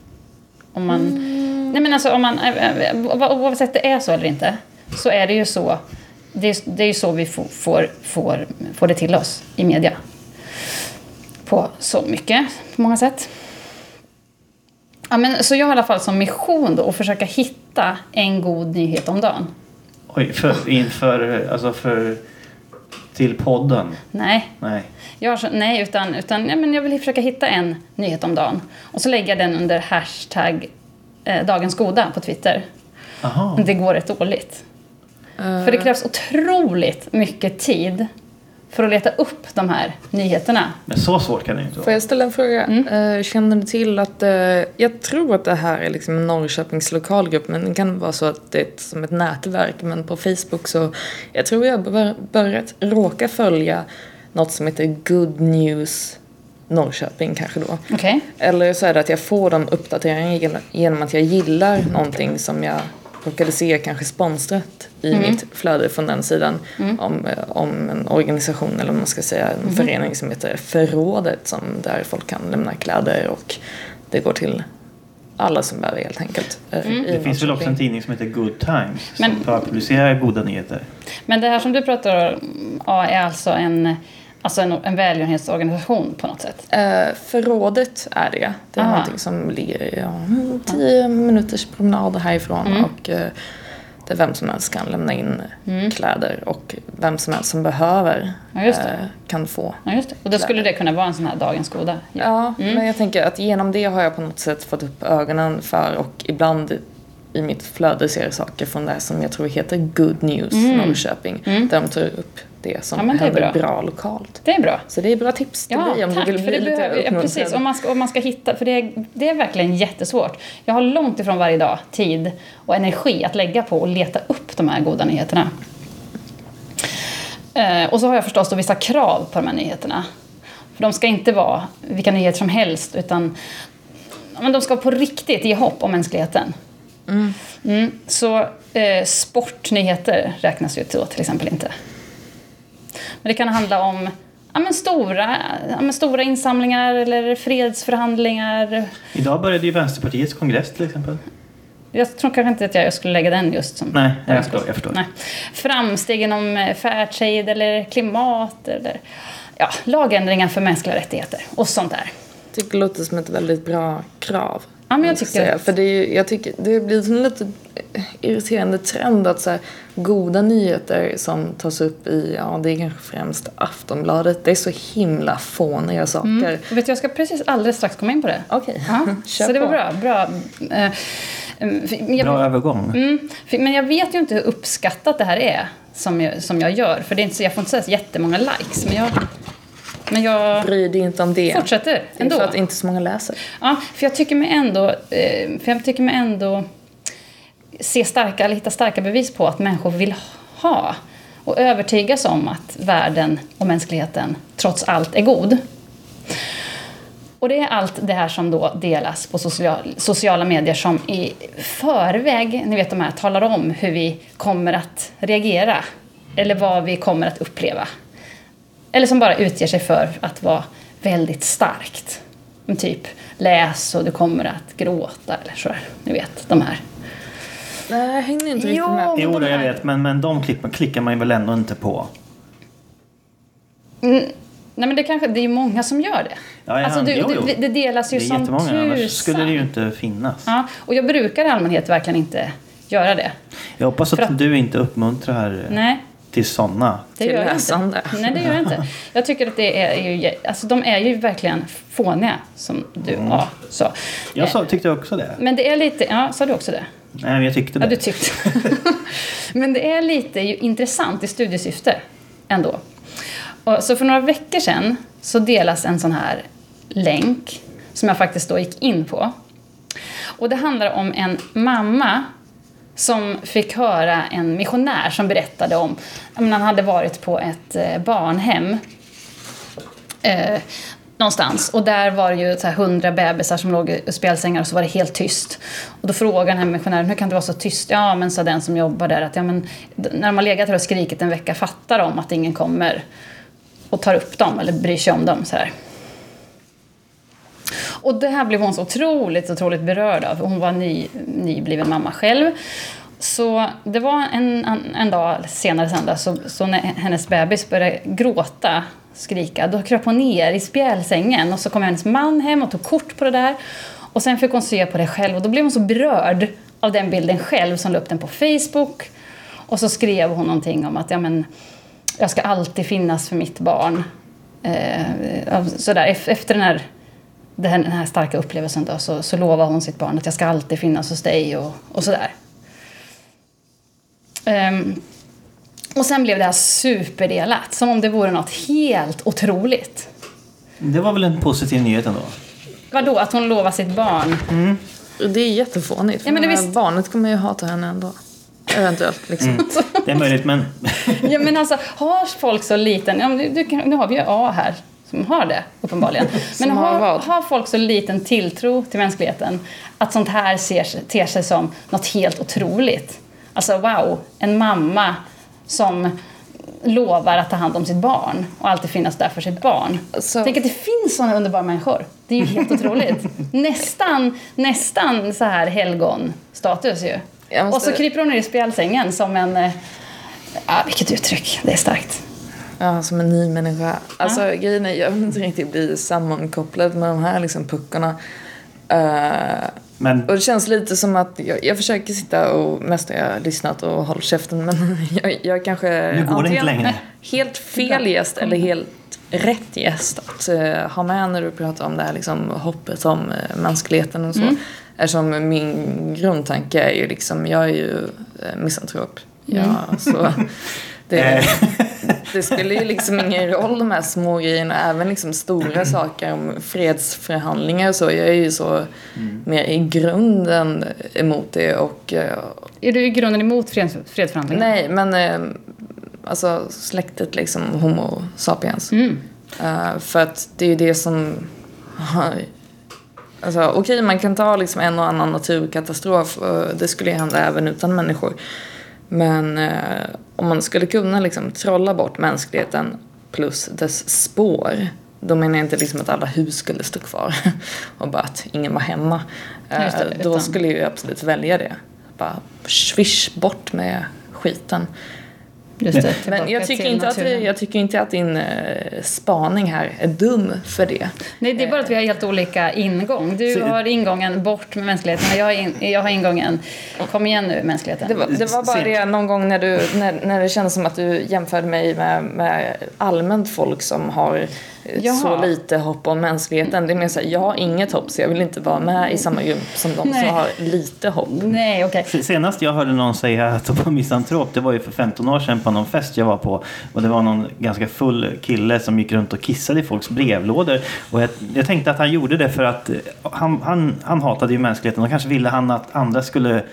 Om man, Mm. Nej men alltså om man, äh, äh, oavsett det är så eller inte, så är det ju så, det är, det är ju så vi får, får, får, får det till oss i media. På så mycket, på många sätt. Ja, men, så jag har i alla fall som mission då att försöka hitta en god nyhet om dagen. Oj, för, inför, alltså för, till podden? Nej, Nej. Jag så, nej, utan, utan ja, men jag vill försöka hitta en nyhet om dagen. Och så lägger jag den under hashtag eh, dagens goda på Twitter. Aha. Det går rätt dåligt. För det krävs otroligt mycket tid för att leta upp de här nyheterna. Men så svårt kan det inte Får vara. jag ställa en fråga? Mm. Eh, känner du till att, eh, jag tror att det här är liksom Norrköpings lokalgrupp, men det kan vara så att det är ett, som ett nätverk. Men på Facebook så, jag tror jag har börjat råka följa något som heter Good News Norrköping kanske då. Okej? Eller så är det att jag får de uppdateringarna gen- genom att jag gillar någonting som jag råkade se kanske sponsrat i Mm. mitt flöde från den sidan. Om, eh, om en organisation eller om man ska säga en Mm. förening som heter Förrådet som där folk kan lämna kläder och det går till alla som behöver helt enkelt. i Det finns väl också en tidning som heter Good Times Men- som bara publicerar goda nyheter. Men det här som du pratar om ja, är alltså en, alltså en, en välgörenhetsorganisation på något sätt? Eh, förrådet är det. Det är Aha. någonting som ligger ja, mm, tio minuters promenad härifrån. Mm. Och eh, där vem som helst kan lämna in kläder och vem som helst som behöver Ja, eh, kan få. Ja, just det. Och då skulle det kunna vara en sån här dagens goda? Ja, Mm. men jag tänker att genom det har jag på något sätt fått upp ögonen för och ibland i mitt flöde ser jag saker från det som jag tror heter Good News Norrköping. Där de tar upp det som Mm. Ja, det är händer bra. bra. lokalt. Det är bra. Så det är bra tips till dig om tack, du vill för bli det lite behöver, ja, precis. Om man, ska, om man ska hitta, för det är, det är verkligen jättesvårt. Jag har långt ifrån varje dag tid och energi att lägga på och leta upp de här goda nyheterna. Eh, och så har jag förstås då vissa krav på de här nyheterna. För de ska inte vara vilka nyheter som helst, utan ja, men de ska på riktigt ge hopp om mänskligheten. Mm, så eh, sportnyheter räknas ju då till exempel inte. Men det kan handla om ja, men stora, ja, men stora insamlingar eller fredsförhandlingar. Idag började ju Vänsterpartiets kongress till exempel. Jag tror kanske inte att jag skulle lägga den just som... Nej, jag förstår. Jag förstår. Nej. Framsteg inom eh, Fairtrade eller klimat eller ja, lagändringar för mänskliga rättigheter och sånt där. Jag tycker det låter som ett väldigt bra krav. Ja, men jag tycker säga. För det, är, ju- jag tycker, det blir en lite irriterande trend att så här, goda nyheter som tas upp i, ja det är kanske främst Aftonbladet, det är så himla fåniga saker. Och vet du, jag ska precis alldeles strax komma in på det. Okej, Ja, kör så det var på. bra. bra. Eh, mm, men jag- Bra övergång. Mm, men jag vet ju inte hur uppskattat det här är som jag, som jag gör. För det är inte jag får inte säga så jättemånga likes. Men jag, men jag Bry dig inte om det. fortsätter Det är ändå. för att inte så många läser. Ja, för jag tycker mig ändå, eh, för jag tycker mig ändå se starka, eller hitta starka bevis på att människor vill ha och övertygas om att världen och mänskligheten trots allt är god. Och det är allt det här som då delas på social, sociala medier som i förväg, ni vet de här, talar om hur vi kommer att reagera. Eller vad vi kommer att uppleva. Eller som bara utger sig för att vara väldigt starkt. Typ, läs och du kommer att gråta eller sådär. Ni vet, de här. Nej, jag hängde inte riktigt Jo. med. Jo, jag vet. Men, men de klickar, klickar man ju väl ändå inte på. Nej men det, kanske, det är ju många som gör det. Ja, ja, alltså, det, jo, jo. det, det delas ju Det är som jättemånga, annars tusan. skulle det ju inte finnas. Ja, och jag brukar i allmänhet verkligen inte göra det. Jag hoppas att, att- du inte uppmuntrar eh, Nej, till sådana. det Till gör jag läsande. inte. Nej, det gör jag inte. Jag tycker att det är ju, alltså de är ju verkligen fåniga som du Mm. ja, sa. Jag sa, tyckte också det. Men det är lite, ja, sa du också det? Nej, men jag tyckte Ja, det. du tyckte. Men det är lite ju intressant i studiesyfte ändå. Och så för några veckor sedan så delas en sån här länk som jag faktiskt då gick in på. Och det handlar om en mamma som fick höra en missionär som berättade om, jag han hade varit på ett eh, barnhem Eh, någonstans. Och där var det ju så här hundra bebisar som låg i spjälsängar och så var det helt tyst. Och då frågade den här missionären, hur kan det vara så tyst? Ja, men sa den som jobbar där, att ja, men, när de har legat här och skrikit en vecka fattar de att ingen kommer och tar upp dem eller bryr sig om dem. Så här. Och det här blev hon så otroligt, otroligt berörd av. Hon var ny, nybliven mamma själv. Så det var en, en, en dag senare sen så, så när hennes bebis började gråta, skrika, då kröp hon ner i spjälsängen och så kom hennes man hem och tog kort på det där. Och sen fick hon se på det själv och då blev hon så berörd av den bilden själv som la upp den på Facebook. Och så skrev hon någonting om att ja, men, jag ska alltid finnas för mitt barn. Eh, sådär, efter den här, den här, starka upplevelsen då, så, så lovar hon sitt barn att jag ska alltid finnas hos dig och, och sådär. Ehm, och sen blev det här superdelat, som om det vore något helt otroligt. Det var väl en positiv nyhet ändå? Vadå, att hon lovar sitt barn? Det är jättefånigt. För Ja, men det visst- Barnet kommer ju hata henne ändå. Eventuellt liksom. Mm. Det är möjligt, men Ja men alltså, har folk så liten... Ja, men du, du, kan- nu har vi ju A här som har det, uppenbarligen. Men har har, har folk så liten tilltro till mänskligheten att sånt här ser, ter sig som något helt otroligt? Alltså wow, en mamma som lovar att ta hand om sitt barn och alltid finnas där för sitt barn. Så- Tänk att det finns sådana underbara människor. Det är ju helt otroligt. Nästan, nästan så här helgonstatus ju. Måste- Och så kryper hon ner i spjälsängen som en... eh, Ja, vilket uttryck. Det är starkt. Ja, som en ny människa. Alltså grejen är, jag vill inte riktigt bli sammankopplad med de här liksom puckorna. Eh, Men och det känns lite som att jag, jag försöker sitta och mest har jag lyssnat och hållit käften men jag, jag kanske Nu går det inte längre. helt fel gäst eller helt rätt gäst att eh, ha med när du pratar om det här liksom hoppet om uh, mänskligheten och så. Mm. Eftersom min grundtanke är ju liksom, jag är ju uh, misantrop. Ja, så det. Det spelar ju liksom ingen roll de här små grejerna, även liksom stora saker om fredsförhandlingar och så. Jag är ju så mer i grunden emot det och eh, Är du i grunden emot freds, fredsförhandlingar? nej, men eh, alltså släktet liksom Homo sapiens. Mm. Eh, för att det är ju det som har... Alltså okej, man kan ta liksom en och annan naturkatastrof. och det skulle ju hända även utan människor. Men om man skulle kunna liksom trolla bort mänskligheten plus dess spår. Då menar jag inte liksom att alla hus skulle stå kvar och bara att ingen var hemma. Eh, det, då utan- skulle jag ju absolut välja det. Bara swish bort med skiten. Just det, Men jag tycker, inte att, naturen. jag tycker inte att din eh, spaning här är dum för det. Nej, det är bara att vi har helt olika ingång. Du Så- har ingången bort med mänskligheten och jag har, in, jag har ingången kom igen nu mänskligheten. Det var, det var bara det någon gång när, du, när, när det kändes som att du jämförde mig med, med allmänt folk som har Jaha. så lite hopp om mänskligheten. Det är mer så här, jag har inget hopp så jag vill inte vara med i samma grupp som de Nej. som har lite hopp. Nej, okej. Senast jag hörde någon säga att de var misantrop, det var ju för 15 år sedan på någon fest jag var på. Och det var någon ganska full kille som gick runt och kissade i folks brevlådor. Och jag, jag tänkte att han gjorde det för att eh, han, han, han hatade ju mänskligheten och kanske ville han att andra skulle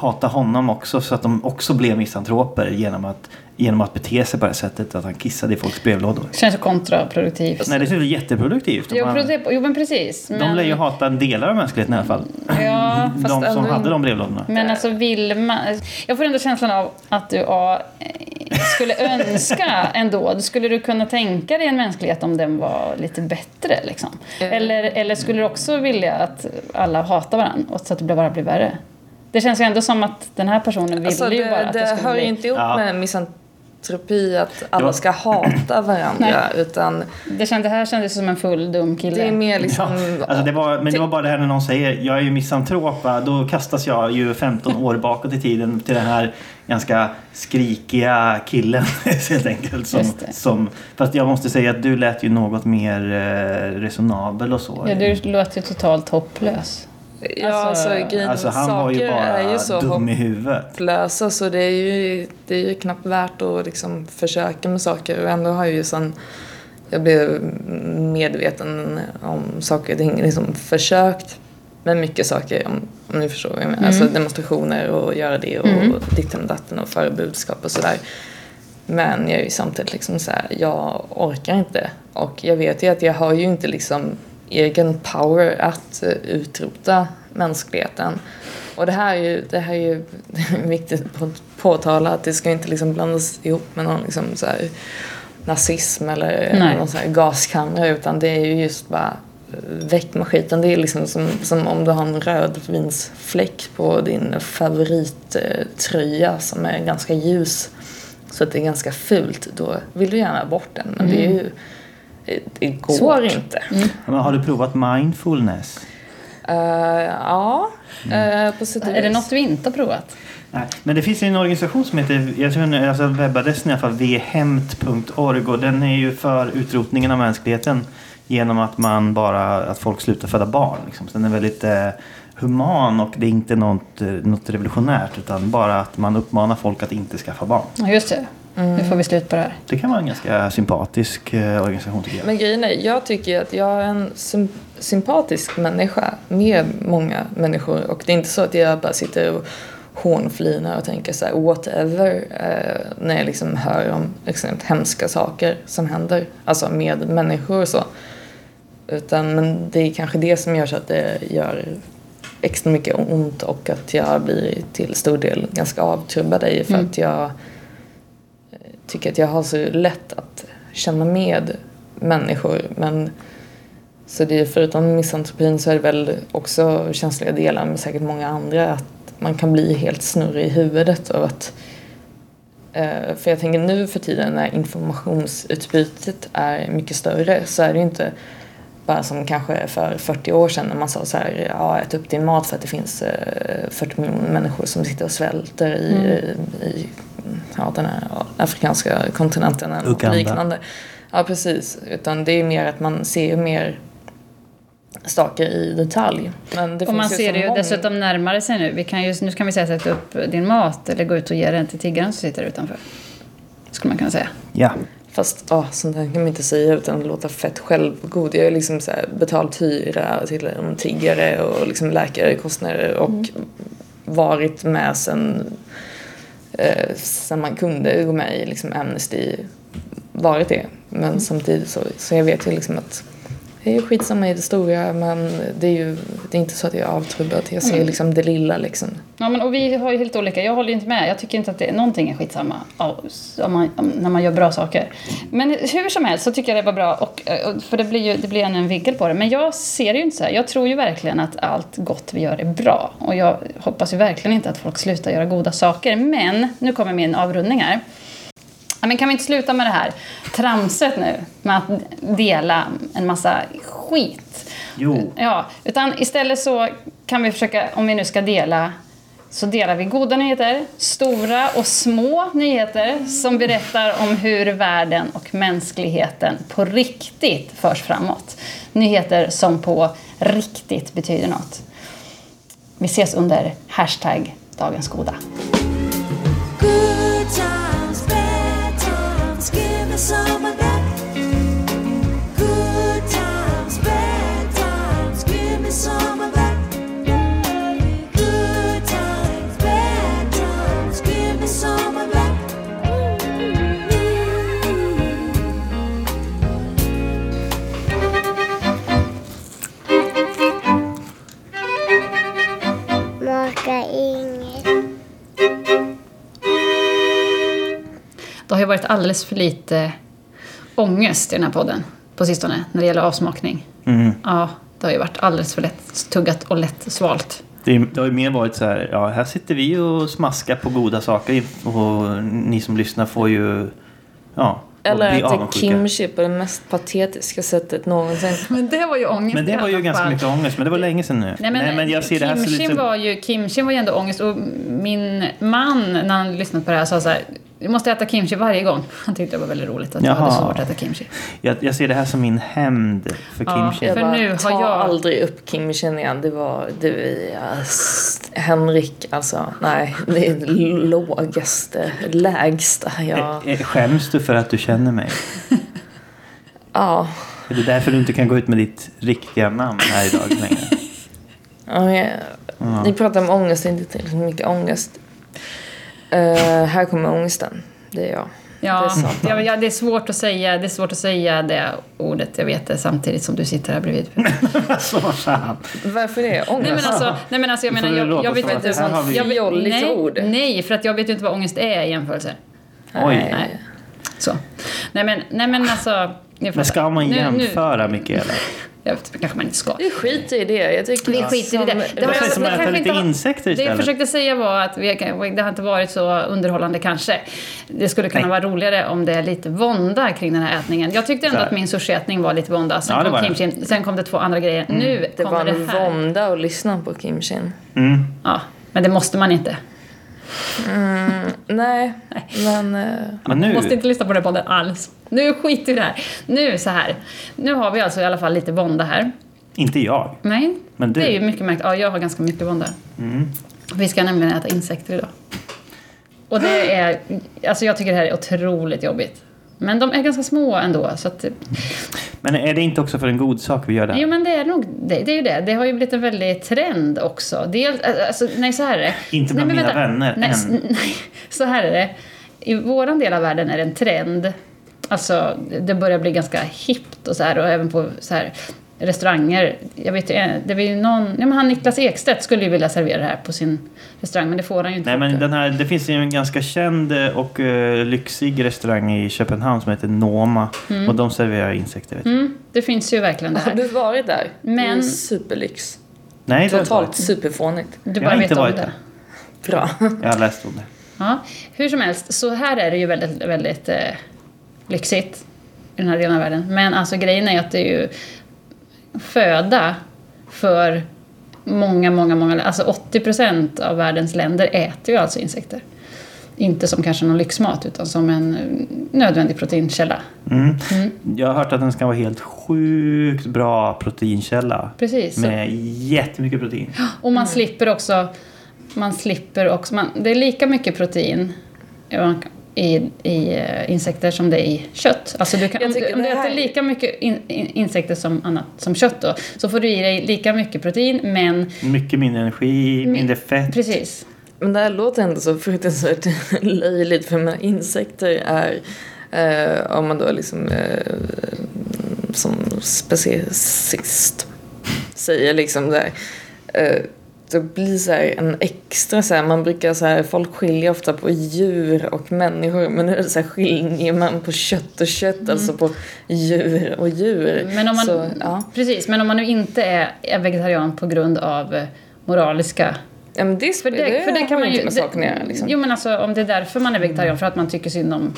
hata honom också så att de också blev misantroper genom att, genom att bete sig på det här sättet att han kissade i folks brevlådor. Känns så kontraproduktivt. Nej, det är jätteproduktivt. Jo, Man- jo, men precis. de Men, lär ju hata delar av mänskligheten i alla fall. ja, De fast som ändå hade de brevlådorna. men alltså vill man... Jag får ändå känslan av att du ja, eh, skulle önska ändå. Skulle du kunna tänka dig en mänsklighet om den var lite bättre? Liksom? Eh. Eller, eller skulle du också vilja att alla hatar varandra och så att det bara blir värre? Det känns ju ändå som att den här personen ville Alltså, ju det bara att det, det skulle hör bli... ju inte ihop Ja. med misantropi att alla var- ska hata varandra. utan Det, kände, det här kändes som en full dum kille. det är mer liksom... Ja, alltså det var, men det var bara det här när någon säger jag är ju misantrop, va? då kastas jag ju 15 år bakåt i tiden till den här ganska skrikiga killen helt enkelt. Som, som, fast jag måste säga att du lät ju något mer eh, resonabel och så. Ja, du låter ju totalt hopplös. Ja, alltså- alltså, grejen, alltså han var ju saker är bara ju så dum i huvudet. hopplösa så det är ju, det är ju knappt värt att liksom försöka med saker och ändå har jag ju sen jag blev medveten om saker och ting, liksom försökt med mycket saker om, om ni förstår vad jag menar. Alltså demonstrationer och göra det och Mm. ditten och datten och föra budskap och sådär. Men jag är ju samtidigt liksom så här, jag orkar inte. Och jag vet ju att jag har ju inte liksom egen power att eh, utrota mänskligheten. Och det här är ju, det här är ju viktigt att påtala att det ska inte liksom blandas ihop med någon liksom så här nazism eller Nej. någon så här gaskammare utan det är ju just bara eh, väck med skiten. Det är liksom som, som om du har en rödvinsfläck på din favorittröja som är ganska ljus så att det är ganska fult. Då vill du gärna ha bort den men det är ju det går Svårt. inte. Men har du provat mindfulness? Eh, ja, eh, på sätt och Är det något du inte har provat? Nej, men det finns ju en organisation som heter, jag tror alltså webbadressen i alla fall, vhemt.org och den är ju för utrotningen av mänskligheten genom att man bara, att folk slutar föda barn. Liksom. Så den är väldigt eh, human och det är inte något, eh, något revolutionärt utan bara att man uppmanar folk att inte skaffa barn. Ja, just det. Nu får vi slut på det här. Det kan vara en ganska sympatisk eh, organisation tycker jag. Men grejen är, jag tycker att jag är en sym- sympatisk människa med många människor och det är inte så att jag bara sitter och hånflinar och tänker så här whatever eh, när jag liksom hör om extremt hemska saker som händer, alltså med människor och så. Utan men det är kanske det som gör så att det gör extra mycket ont och att jag blir till stor del ganska avtrubbad i för att jag tycker att jag har så lätt att känna med människor men så det är förutom misantropin så är det väl också känsliga delar med säkert många andra att man kan bli helt snurrig i huvudet av att eh, för jag tänker nu för tiden när informationsutbytet är mycket större så är det ju inte bara som kanske för 40 år sedan när man sa så här, ja ät upp din mat för att det finns eh, 40 miljoner människor som sitter och svälter i, i ja, den här afrikanska kontinenten eller Uganda. liknande. Ja precis, utan det är mer att man ser mer saker i detalj. Men det Och man ser det ju många- dessutom närmare sig nu. Vi kan ju, nu kan vi säga sätta upp din mat eller gå ut och ge den till tiggaren som sitter utanför. Skulle man kunna säga. Ja, Fast åh, sånt där kan man inte säga utan att låta fett självgod. Jag har ju liksom så här betalt hyra till en tiggare och liksom läkarkostnader och varit med sen, eh, sen man kunde gå med i liksom Amnesty. Varit det. Men samtidigt så, så jag vet ju liksom att det är ju skitsamma i det stora men det är ju det är inte så att jag är avtrubbad. Jag ser liksom det lilla liksom. Ja, men, och vi har ju helt olika. Jag håller inte med. Jag tycker inte att det, någonting är skitsamma om man, om, när man gör bra saker. Men hur som helst så tycker jag det var bra. Och, och, för det blir ju det blir en vinkel på det. Men jag ser det ju inte så här. Jag tror ju verkligen att allt gott vi gör är bra. Och jag hoppas ju verkligen inte att folk slutar göra goda saker. Men nu kommer min avrundning här. Men kan vi inte sluta med det här tramset nu med att dela en massa skit? jo. Ja, utan istället så kan vi försöka, om vi nu ska dela, så delar vi goda nyheter, stora och små nyheter som berättar om hur världen och mänskligheten på riktigt förs framåt. Nyheter som på riktigt betyder något. Vi ses under hashtag dagens goda. Har ju varit alldeles för lite ångest i den här podden på sistone när det gäller avsmakning. Mm. Ja, det har ju varit alldeles för lätt tuggat och lätt svalt. Det, det har ju mer varit så här, ja här sitter vi och smaskar på goda saker och ni som lyssnar får ju, ja, Eller avundsjuka. kimchi på det mest patetiska sättet någonsin. Men det var ju ångest Men det var ju ganska fall. mycket ångest, men det var länge sedan nu. Nej men, jag ser det här Kimchi lite... var ju, Kimchi var ju ändå ångest och min man när han lyssnade på det här sa så här du måste äta kimchi varje gång. Han tyckte det var väldigt roligt att jag hade svårt att äta kimchi. Jag, jag ser det här som min hämnd för Ja, kimchi. För nu har ta jag- aldrig upp kimchen igen. Det var, det var ja, Henrik, alltså nej, det är lågaste, lägsta jag, Eh, eh, Skäms du för att du känner mig? ja. Är det därför du inte kan gå ut med ditt riktiga namn här idag längre? ja jag, Ni pratar om ångest, inte tillräckligt mycket ångest. Eh, här kommer ångesten, det är jag. Ja, Det är sant. ja, ja, det är svårt att säga det är svårt att säga det ordet, jag vet det, samtidigt som du sitter här bredvid. Så fan. Varför det? Ångest? Nej men alltså, nej, men alltså jag menar, jag, jag vet inte... har vi- jag vet- Fjolligt nej, ord. nej, för att jag vet ju inte vad ångest är i jämförelse. Oj. Nej. Så. Nej men, nej men alltså... Men ska man Nu- nu- jämföra Mikaela? Jag vet, kanske man inte ska. Vi skiter i det. Jag tycker Vi skiter i det. Det Det jag- som att det äta kanske lite insekter Det jag istället. försökte säga var att vi, det har inte varit så underhållande kanske. Det skulle kunna Nej. vara roligare om det är lite vånda kring den här ätningen. Jag tyckte ändå här. att min sushiätning var lite vånda. Sen Ja, det kom var det. kimchi, sen kom det två andra grejer. Nu Det kommer var det en här. vånda att lyssna på Kim Shin. Mm. Ja, men det måste man inte. Nej, men... eh, Men nu, Måste inte lyssna på den podden alls. Nu skiter vi i det här. Nu så här. Nu har vi alltså i alla fall lite vånda här. inte jag. Nej, Men du. det är ju mycket märkt. Ja, jag har ganska mycket vånda. Vi ska nämligen äta insekter idag. Och det är, alltså jag tycker det här är otroligt jobbigt. Men de är ganska små ändå, så att... Men är det inte också för en god sak vi gör det? Jo men det är nog, det, det är ju det. Det har ju blivit en väldig trend också. Dels, alltså, nej så här är det. Inte bland nej, mina vänta. vänner, nej, än. nej, så här är det. I våran del av världen är det en trend. Alltså, det börjar bli ganska hippt och så här och även på så här restauranger. Jag vet eh, det var ju någon, ja men han Niklas Ekstedt skulle ju vilja servera det här på sin restaurang men det får han ju inte. Nej, men den här, det finns ju en ganska känd eh, och eh, lyxig restaurang i Köpenhamn som heter Noma. Och de serverar insekter. Vet. Mm, det finns ju verkligen det Har du varit där? Det är Men- superlyx. Nej, det jag Totalt inte superfånigt. Du Jag bara har vet inte om varit det. där. Bra. Jag har läst om det. Ja, hur som helst, så här är det ju väldigt, väldigt eh, lyxigt i den här delen av världen. Men alltså grejen är att det är ju föda för många, många, många... Alltså 80% av världens länder äter ju alltså insekter. Inte som kanske någon lyxmat utan som en eh, nödvändig proteinkälla. Mm. Jag har hört att den ska vara helt sjukt bra proteinkälla. Precis. Med jättemycket protein. Och man slipper också... Man slipper också... Man, det är lika mycket protein i, i eh, insekter som det är i kött. Alltså du kan, om du, om du det här- äter lika mycket in, in, insekter som, annat, som kött då, så får du i dig lika mycket protein, men... Mycket mindre energi, mindre fett. Precis. Men det här låter ändå så fruktansvärt löjligt för men insekter är, eh, om man då liksom eh, som specialist säger liksom där, eh, det blir så här en extra så här, man brukar så här, folk skiljer ofta på djur och människor men nu är det så här skiljer man på kött och kött, alltså på djur och djur. Mm. Men om man, så, ja. Precis, men om man nu inte är, är vegetarian på grund av eh, moraliska ja men det, För det, för det kan man ju... med saken att göra liksom. Jo men alltså om det är därför man är vegetarian, för att man tycker synd om,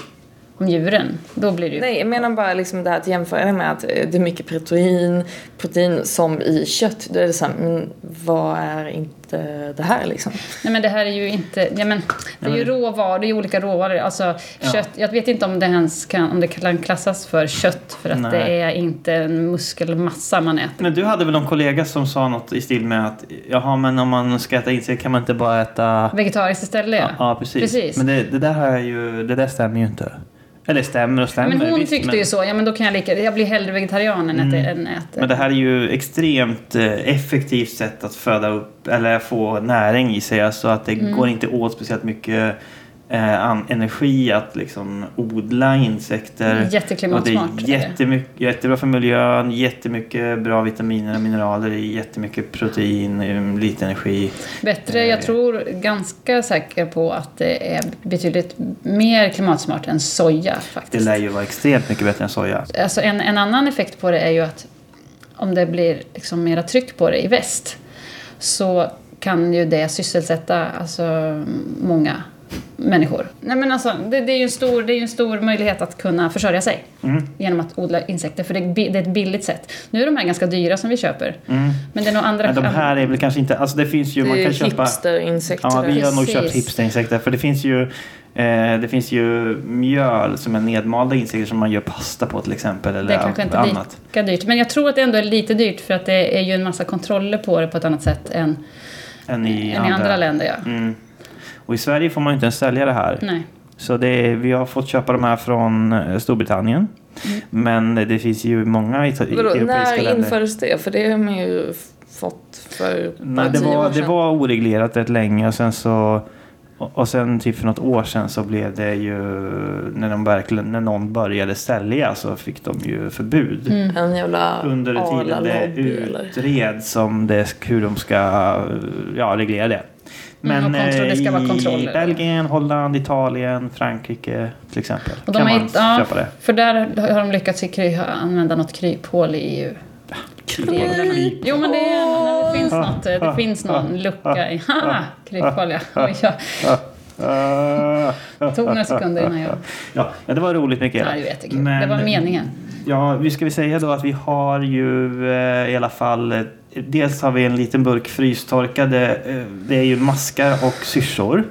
om djuren, då blir det ju... Nej, jag menar bara liksom det här att jämföra det med att eh, det är mycket protein, protein som i kött. Då är det så här, men vad är inte det här liksom? Nej men det här är ju inte, ja men det är ju råvaror, det är ju olika råvaror. Alltså kött, jag vet inte om det ens kan, om det kan klassas för kött för att Nej. det är inte en muskelmassa man äter. Men du hade väl någon kollega som sa något i stil med att jaha, men om man ska äta insekter kan man inte bara äta... Vegetariskt istället ja. Ja, precis. Precis. Men det, det där har jag ju, det där stämmer ju inte. Eller stämmer och stämmer. Men hon visst, tyckte men, ju så, ja men då kan jag lika, jag blir hellre vegetarian än äter. Än äter. Men det här är ju extremt eh, effektivt sätt att föda upp eller få näring i sig. Alltså att det Mm. går inte åt speciellt mycket eh, energi att liksom odla insekter. Jätteklimatsmart Och det är det. jättemycket, jättebra för miljön, jättemycket bra vitaminer och mineraler i, jättemycket protein, lite energi. Bättre, Eh. jag tror ganska säker på att det är betydligt mer klimatsmart än soja Det faktiskt. lär ju vara extremt mycket bättre än soja. Alltså en, en annan effekt på det är ju att om det blir liksom mera tryck på det i väst så kan ju det sysselsätta alltså, många människor. Nej, men alltså, det, det är ju en stor, det är ju en stor möjlighet att kunna försörja sig Mm. genom att odla insekter, för det, är det är ett billigt sätt. Nu är de här ganska dyra som vi köper, men det är nog andra... Mm. Men de här är väl kanske inte, alltså det finns ju, Det man är kan köpa... hipsterinsekter. Ja, vi har nog Precis. köpt hipsterinsekter. För det finns ju eh, det finns ju mjöl som är nedmalda insekter som man gör pasta på till exempel. Eller Det är kanske inte annat. lika dyrt, men jag tror att det ändå är lite dyrt för att det är ju en massa kontroller på det på ett annat sätt än, Än i, än i andra länder. Ja. Mm. Och i Sverige får man inte ens sälja det här. Nej. Så det vi har fått köpa de här från eh, Storbritannien. Mm. Men det finns ju många i, i Vadå, europeiska när länder. infördes det? För det har man ju fått för Nej, det var, år det sedan. var oreglerat rätt länge och sen så Och, sen typ för något år sedan så blev det ju när, de verkligen, när någon började sälja så fick de ju förbud. Mm. En jävla Under tiden det utreds om det, hur de ska ja, reglera det. Men Mm, kontroll- eh, vara i. Belgien, Holland, Italien, Frankrike till exempel Och kan de har man ja, köpa det. För där har de lyckats använda något kryphål i EU. reglerna. Jo men det, det finns något, det finns någon lucka i... Haha! Kryphål ja. Det tog några sekunder innan jag... Ja, det var roligt Mikaela. Ja, det är jättekul. Men- Det var meningen. Ja, vi ska vi säga då att vi har ju eh, i alla fall... Dels har vi en liten burk frystorkade. Eh, det är ju maskar och syrsor.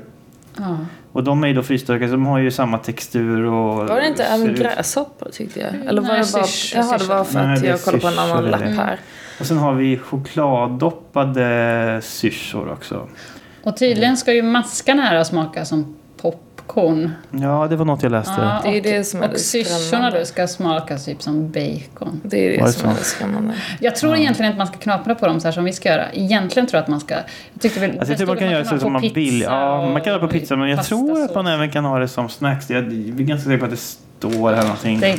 Ja. Och de är ju då frystorkade, de har ju samma textur och... Var det inte även gräshoppor tyckte jag? Eller var Nej, det bara... Jaha, det var för Nej, att jag kollade på en annan lapp här. Och sen har vi chokladdoppade syrsor också. Och tydligen ska ju maskarna här smaka som popcorn. Ja, det var något jag läste. Ja, Det är och, det som är och syrsorna då ska smaka typ som bacon. Det är det det som är det skrämmande. Jag tror egentligen inte man ska knapra på dem så här som vi ska göra. Egentligen tror jag att man ska... Jag tyckte väl, Alltså, jag tycker man kan att göra så som på man vill. pizza Ja, man kan göra på och pizza, men jag tror att man även kan ha det som snacks. Jag är ganska säker på att det står här någonting. Det,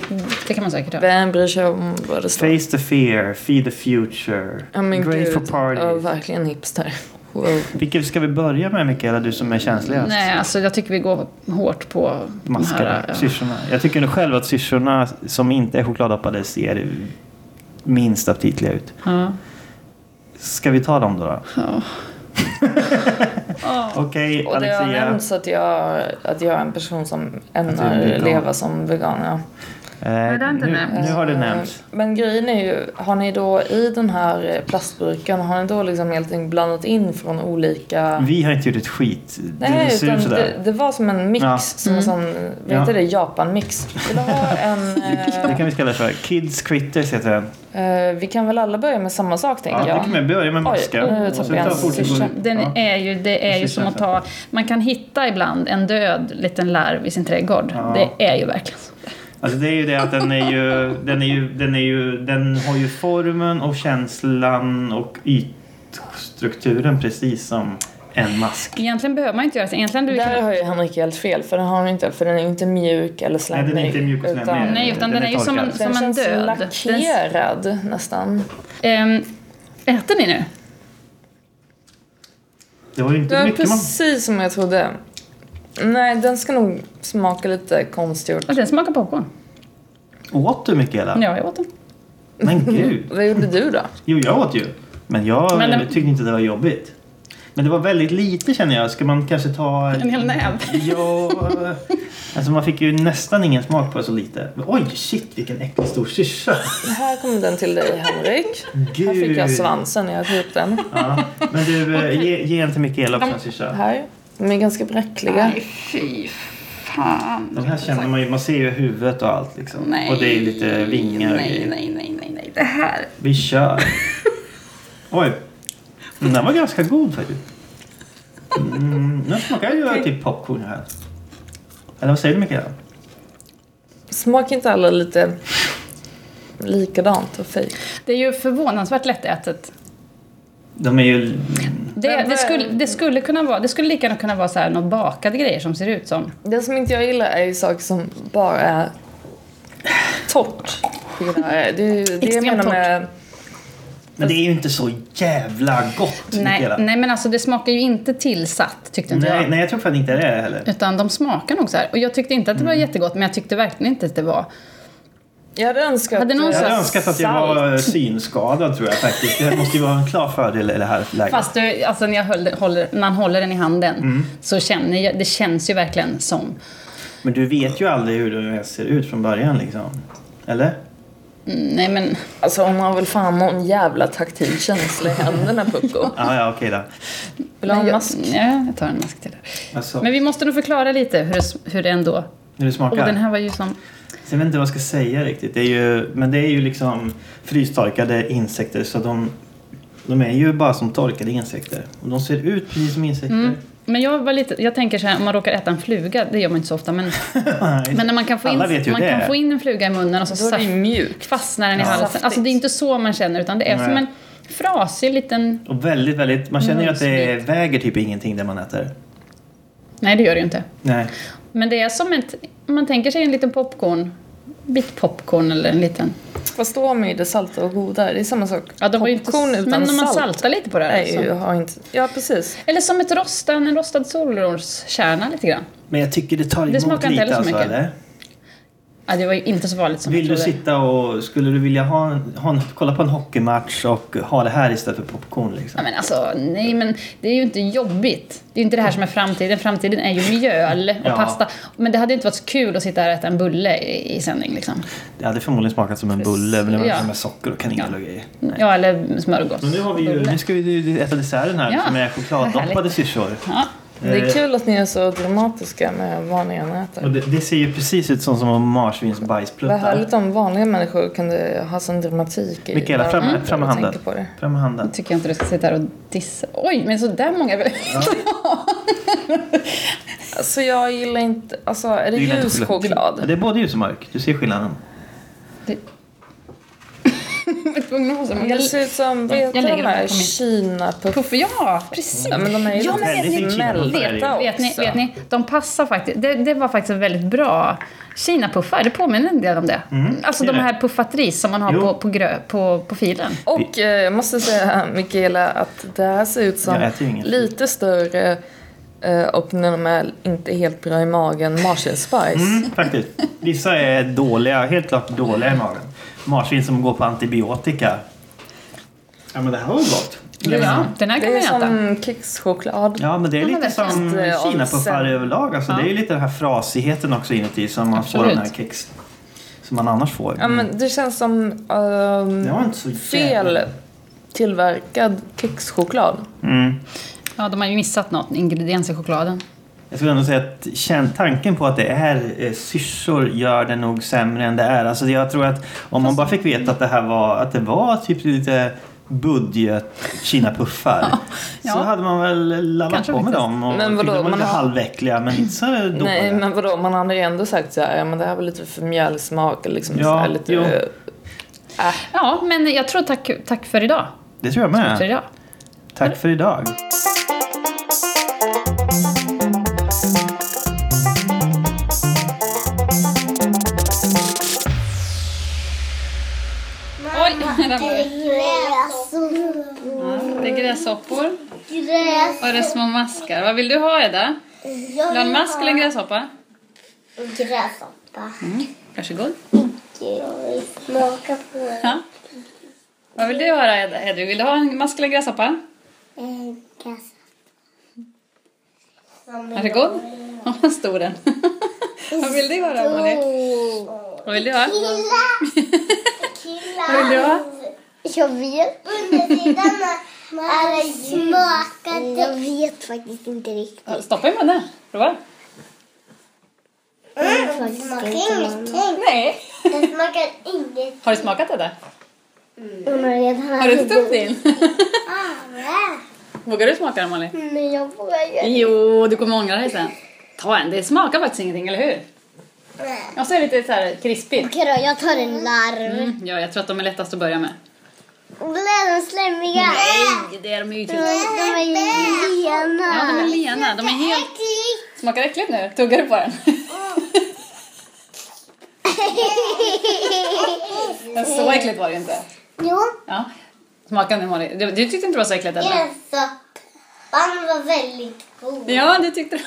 det kan man säkert ha. Vem bryr sig om vad det står? Face the fear, feed the future, Ja men great gud. for parties. Ja, verkligen hipster. Wow. Vilket ska vi börja med Mikaela, du som är känsligast? Nej, alltså jag tycker vi går hårt på de Maskarna, här... ja. syrsorna. Jag tycker nog själv att syrsorna som inte är chokladdoppade ser minst aptitliga ut. Ja. Ska vi ta dem då? då? Ja. Okej, Och det har Alexia. nämnts att jag, att jag är en person som ämnar leva som vegan. Ja. Eh, det har inte nu, nämnts. nu har det Eh, nämnts. Men grejen är ju, har ni då i den här plastburken, har ni då liksom helt enkelt blandat in från olika... Vi har inte gjort ett skit. Nej, det ser utan ut sådär. det, det var som en mix, Ja. som en sån, vad Ja. heter det, Japan-mix. Vill du ha en... Det Eh, kan vi kalla det för. Kids Critters heter den. eh, vi kan väl alla börja med samma sak tänker Ja, jag. kan vi börja med maska. Oj, nu Och sen ta. Den ja. är ju, det är ju som att ta... Man kan hitta ibland en död liten larv i sin trädgård. Ja. Det är ju verkligen så. Alltså det är ju det att den är ju, den är ju, den är ju, den har ju formen och känslan och ytstrukturen precis som en mask. Egentligen behöver man inte göra så. Egentligen du Där har ju Henrik helt fel, för den har inte, för den är ju inte mjuk eller Nej, slemmig. den är inte mjuk och slemmig. utan Nej, utan den, är ju som en, som Den en död. Den, lackerad nästan. Ehm, äter ni nu? Det var ju Det inte var mycket man... precis som jag trodde. Nej, den ska nog smaka lite konstgjort. Och den smakar popcorn. Åt du Mikaela? Ja, jag åt den. Men gud. Vad gjorde du då? Jo, jag åt ju. Men jag Men den- tyckte inte det var jobbigt. Men det var väldigt lite känner jag. Ska man kanske ta... En hel näve. Ja. Alltså man fick ju nästan ingen smak på så lite. Oj, shit vilken äcklig stor syrsa. Här kommer den till dig, Henrik. Gud. Här fick jag svansen när jag tog upp den. Ja. Men du, eh, ge, ge en till Mikaela också en syrsa. Här. De är ganska bräckliga. fy fan. De här känner man ju, man ser ju huvudet och allt liksom. Nej. Och det är lite vingar Nej, nej, nej, nej, nej. Det här. Vi kör. Oj. Den där var ganska god faktiskt. Mm, den smakar ju typ popcorn här. Eller vad säger du Mikaela? Smakar inte alla lite likadant och fejk? Det är ju förvånansvärt lättätet. De är ju... Det, det, skulle, det skulle kunna vara, det skulle lika gärna kunna vara så här några bakade grejer som ser ut som. Det som inte jag gillar är ju saker som bara är torrt. Det är det, det jag menar med... Men det är ju inte så jävla gott Nej, Mikaela. nej men alltså det smakar ju inte tillsatt tyckte inte nej, jag. nej, jag tror fan inte det är heller. Utan de smakar nog så här. Och jag tyckte inte att det var Mm. jättegott men jag tyckte verkligen inte att det var. Jag hade önskat... Hade någon Jag hade önskat att jag salt. var synskadad tror jag faktiskt. Det måste ju vara en klar fördel i det här läget. Fast du, alltså när, jag höll, det- håller, när man håller den i handen Mm. så känner jag, det känns ju verkligen som. Men du vet ju aldrig hur det ser ut från början liksom. Eller? Mm, nej men Alltså hon har väl fan någon jävla taktil känsla i händerna Pucko. Ja, ja okej då. Vill du ha en jag, mask? Ja, jag tar en mask till. Alltså, Men vi måste nog förklara lite hur det, hur det ändå... hur det Och smakar. den här var ju som... Jag vet inte vad jag ska säga riktigt. Det är ju, men det är ju liksom frystorkade insekter så de, de är ju bara som torkade insekter. Och de ser ut precis som insekter. Mm. Men jag var lite, jag tänker så här, om man råkar äta en fluga, det gör man inte så ofta, men, men när man kan få in, man kan få in en fluga i munnen och så Då mjukt. fastnar den i Ja. halsen. Alltså det är inte så man känner, utan det är Nej. som en frasig liten... Och väldigt, väldigt, man känner ju att det väger typ ingenting det man äter. Nej, det gör det ju inte. Nej. Men det är som ett... Man tänker sig en liten popcorn, bit popcorn eller en liten... Fast då har man ju det salta och goda. Det är samma sak. Ja, de ju inte, Popcorn utan men om man salt saltar lite på det här. är ju, så. har inte... Ja, precis. Eller som ett rostad, en rostad solroskärna lite grann. Men jag tycker det tar Det emot smakar inte lite heller så alltså, mycket. eller? Ja, det var ju inte så farligt som Vill du sitta och... Skulle du vilja ha, ha en, kolla på en hockeymatch och ha det här istället för popcorn liksom? Ja, men alltså, nej men det är ju inte jobbigt. Det är ju inte det här som är framtiden. Framtiden är ju mjöl och Ja. pasta. Men det hade inte varit så kul att sitta här och äta en bulle i, i sändning liksom. Det hade förmodligen smakat som en bulle men det var Ja. med socker och kanel och grejer. Ja, eller smörgås. Men nu har vi ju... Nu ska vi ju äta desserten här Ja. som är Vad chokladdoppade syrsor. Ja, Det Eh. är kul att ni är så dramatiska med vad ni än Och äter. det, det ser ju precis ut som, som marsvins Vad härligt om vanliga människor kunde ha sån dramatik i Mikaela, fram, de fram med handen. på det. Fram med handen. tycker jag inte du ska sitta här och dissa. Oj, men så där många vill Alltså jag gillar inte... Alltså är det ljus Ja, choklad? det är både ljus och mörk. Du ser skillnaden. Jag är tvungen att ha så Det många- ser ut som, vad Jag heter de här Kina-puff? Puff, ja, precis. Ja men de är ju Ja, men Väldigt Vet ni, vet ni, de passar faktiskt. Det, det var faktiskt en väldigt bra Kina-puffar. Det påminner en del om det. alltså det är de här puffat ris som man har Jo. på, på, grö, på, på filen. Och eh, jag måste säga Mikaela att det här ser ut som Jag lite större eh, och när de är inte helt bra i magen, Marshall Spice. Mm, faktiskt. Vissa är dåliga, helt klart dåliga i magen. Marsvin som går på antibiotika. Ja men det här var ju gott. Ja, den här Det kan är man äta. som kexchoklad. Ja men det är lite det är som eh, kinapuffar överlag. Alltså, Ja. Det är ju lite den här frasigheten också inuti som man får Absolut. den här kex. Som man annars får. Ja men det känns som ehm, Det inte så fel tillverkad kexchoklad. Mm. Ja, de har ju missat något ingrediens i chokladen. Jag skulle ändå säga att känn, tanken på att det är eh, syrsor gör det nog sämre än det är. Alltså jag tror att om man bara fick veta att det här var, att det var typ lite budget kinapuffar Ja. så hade man väl laddat Kanske på med faktiskt. dem och Men vadå, de var lite har- halväckliga men inte så dåliga. Nej men vadå, man hade ju ändå sagt så här, ja men det här var lite för mjölsmak liksom Ja, så här lite... jo. Äh, Ja, men jag tror tack, tack för idag. Det tror jag Tack för med. idag. Tack för idag. Oj, där var det. Gräs. Det är gräshoppor Gräs. och det är små maskar. Vad vill du ha, Edda? Vill du ha en mask eller en gräshoppa? Gräshoppa. Varsågod. Jag vill smaka på den. Ja. Vad vill du ha, Edda? Edvin? Vill du ha en mask eller en gräshoppa? Eh, Gräshoppa. Varsågod. Ja, vad stor den. Vad vill du ha då, Molly? Vad vill du ha? Vad vill du ha? Jag vet. Undersidan är smakade. Jag vet faktiskt inte riktigt. Stoppa i munnen. Prova. Det smakar ingenting. Nej. Det smakar inget. Har du smakat det där? Hon har du ätit upp din? Vågar du smaka den, Molly? Men jag vågar Jo, du kommer ångra dig sen. Ta en, det smakar faktiskt ingenting, eller hur? Och så är det lite så här krispigt. Okej då, jag tar en larv. Mm, ja, jag tror att de är lättast att börja med. Blir de slemmiga? Nej, det är de ju De, inte. de är ju lena. Ja, de är lena. De är helt... Smakar äckligt nu? Tuggar du på den? Men så äckligt var det ju inte. Jo, Ja. Smaka nu Molly. Du, du tyckte inte det var så äckligt eller? gräshoppan var väldigt god. Ja, det tyckte du.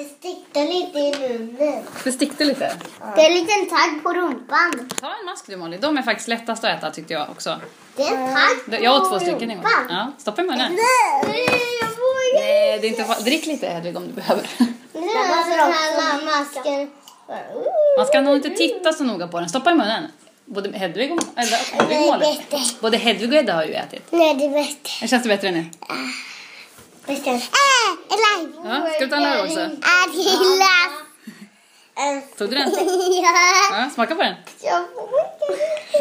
Det stickte lite i munnen. Det stickte lite. Det är en liten tagg på rumpan. Ta en mask du Molly. De är faktiskt lättast att äta tyckte jag också. Det är en tagg på Jag åt två stycken rumpan. Ja, stoppa i munnen. Nej, jag vågar Nej, det är inte fa- Drick lite Hedvig om du behöver. Det var också masken. Man ska nog inte titta så noga på den. Stoppa i munnen. Både Hedvig och Edda Hedvig och Molly. Både Hedvig och Edda har ju ätit. Nej, det är bättre. Känns det bättre nu? Äh. Ja, ska du ta en larv också? Tog du den? Ja, Ja, smaka på den.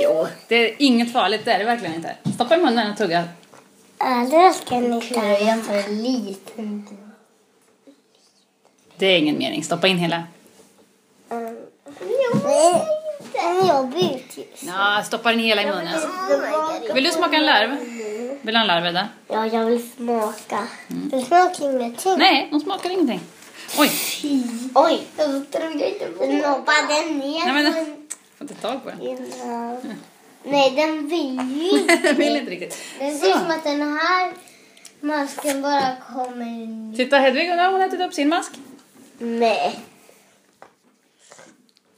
Jo, det är inget farligt, det är det verkligen inte. Stoppa i munnen och tugga. Alla ska ni en liten. Det är ingen mening, stoppa in hela. Den är jobbig. Ja, stoppa den hela i munnen. Vill du smaka en larv? Vill du ha en larvrädda? Ja, jag vill smaka. Det smakar ingenting. Nej, de smakar ingenting. Oj, Oj, jag Den hoppade ner. nej men får inte tag på den. Nej, den vill ju inte. Vill inte riktigt. Det ser ut som att den här masken bara kommer... Titta Hedvig, har hon ätit upp sin mask. Nej.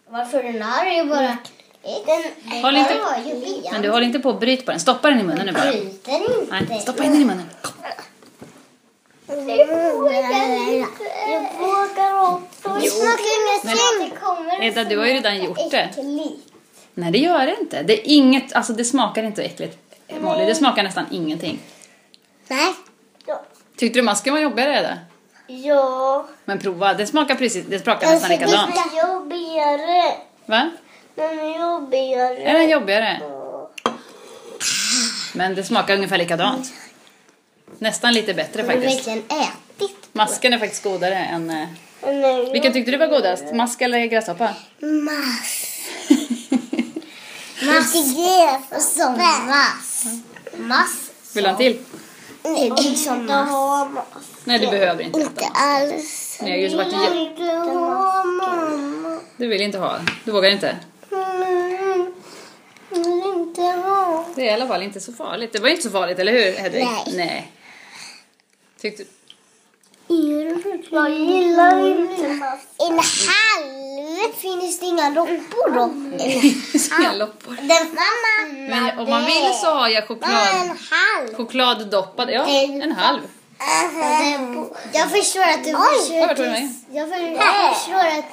Varför den här är ju bara... Den, den Håll inte-. Men du håller inte på att bryta på den. Stoppa den i munnen nu bara. bryter inte. Nej, stoppa in den i munnen. Inte. Jag vågar också. Det smakar ingenting. Edda, du har ju redan gjort det. Nej, det gör det inte. Det är inget, alltså det smakar inte äckligt. Molly, det smakar nästan ingenting. Nej. Tyckte du masken var jobbigare Edda? Ja. Men prova, det smakar precis, det smakar nästan Alltså, likadant. Den är jobbigare. Va? Den är jobbigare. Är den jobbigare? Men det smakar ungefär likadant. Nästan lite bättre faktiskt. verkligen ätit? Masken är faktiskt godare än... eh, Nej. Vilken tyckte du var godast? Mask eller gräshoppa? Mass. Mass. Som mass. Mass. Vill du ha en till? Nej, det är som mass. Nej, du behöver inte Inte alls. Nej, just inte ha mamma. Du vill inte ha? Du vågar inte? Mm. Vill inte ha. Det är i alla fall inte så farligt. Det var inte så farligt, eller hur Hedvig? Nej. Nej. Tyckte... Jag gillar inte. En halv? Finns det inga loppor då? Inga loppor. Den mamma. Men om man vill så har jag choklad... en halv. Chokladdoppad, ja, en halv. Jag förstår att du försöker... jag förstår att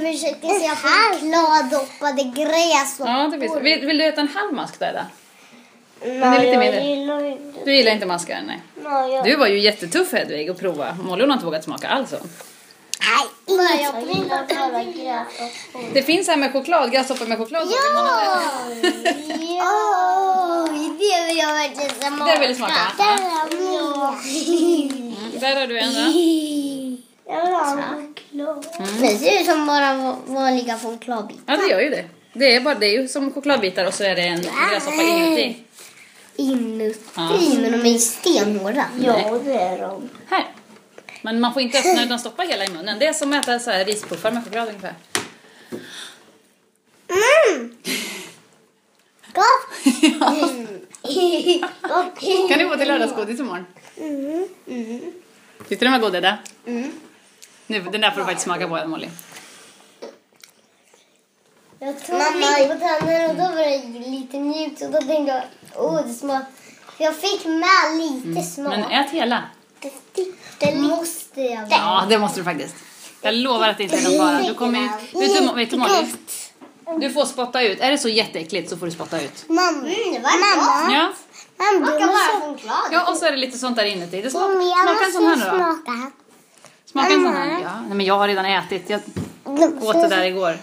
du försöker säga chokladdoppade gräshoppor. Ja, det finns. Vill, vill du äta en halv mask då, Edda? Den är lite mindre. gillar inte. Du gillar inte maskar? Nej. Nej, jag... Du var ju jättuff Hedvig att prova. Molly hon har inte vågat smaka alls. så. Nej, jag gillar bara gräshoppor. Det finns här med choklad, gräshoppor med choklad. Det? Ja! Det vill jag verkligen smaka. Det vill du smaka? Ja. Där har du en då. Jag vill ha choklad. Det ser ut som bara vanliga chokladbitar. Ja, det gör ju det. Det är, bara, det är ju som chokladbitar och så är det en gräshoppa inuti. Inuti, Ja. men de är stenhårda. Ja, det är de. Här. Men man får inte öppna utan stoppa hela i munnen. Det är som att äta så här rispuffar med choklad ungefär. Mm. Gott! Mm. Gott. Kan du få till lördagsgodis imorgon? Mm. Mm. Tyckte du den var god Edda? Mm. Nu, den där får du faktiskt smaka på Molly. Jag tog lite på tänderna och då var det lite mjukt och då tänkte jag, åh det smakar. Jag fick med lite smak. Men ät hela. Det måste jag väl. Ja, det måste du faktiskt. Jag lovar att det inte är någon fara. Du kommer. Vet du, vet du Molly? Du får spotta ut. Är det så jätteäckligt så får du spotta ut. Mamma, mm, det var mamma. Ja. Mamma, du måste... Ja, och så är det lite sånt där inuti. Det smak, Mamma, jag smaka en sån här nu då. Smaka. En sån här. Ja, nej, men jag har redan ätit. Jag åt det där igår.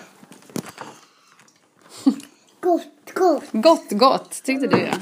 Gott, gott. Gott, gott. Tyckte du ja.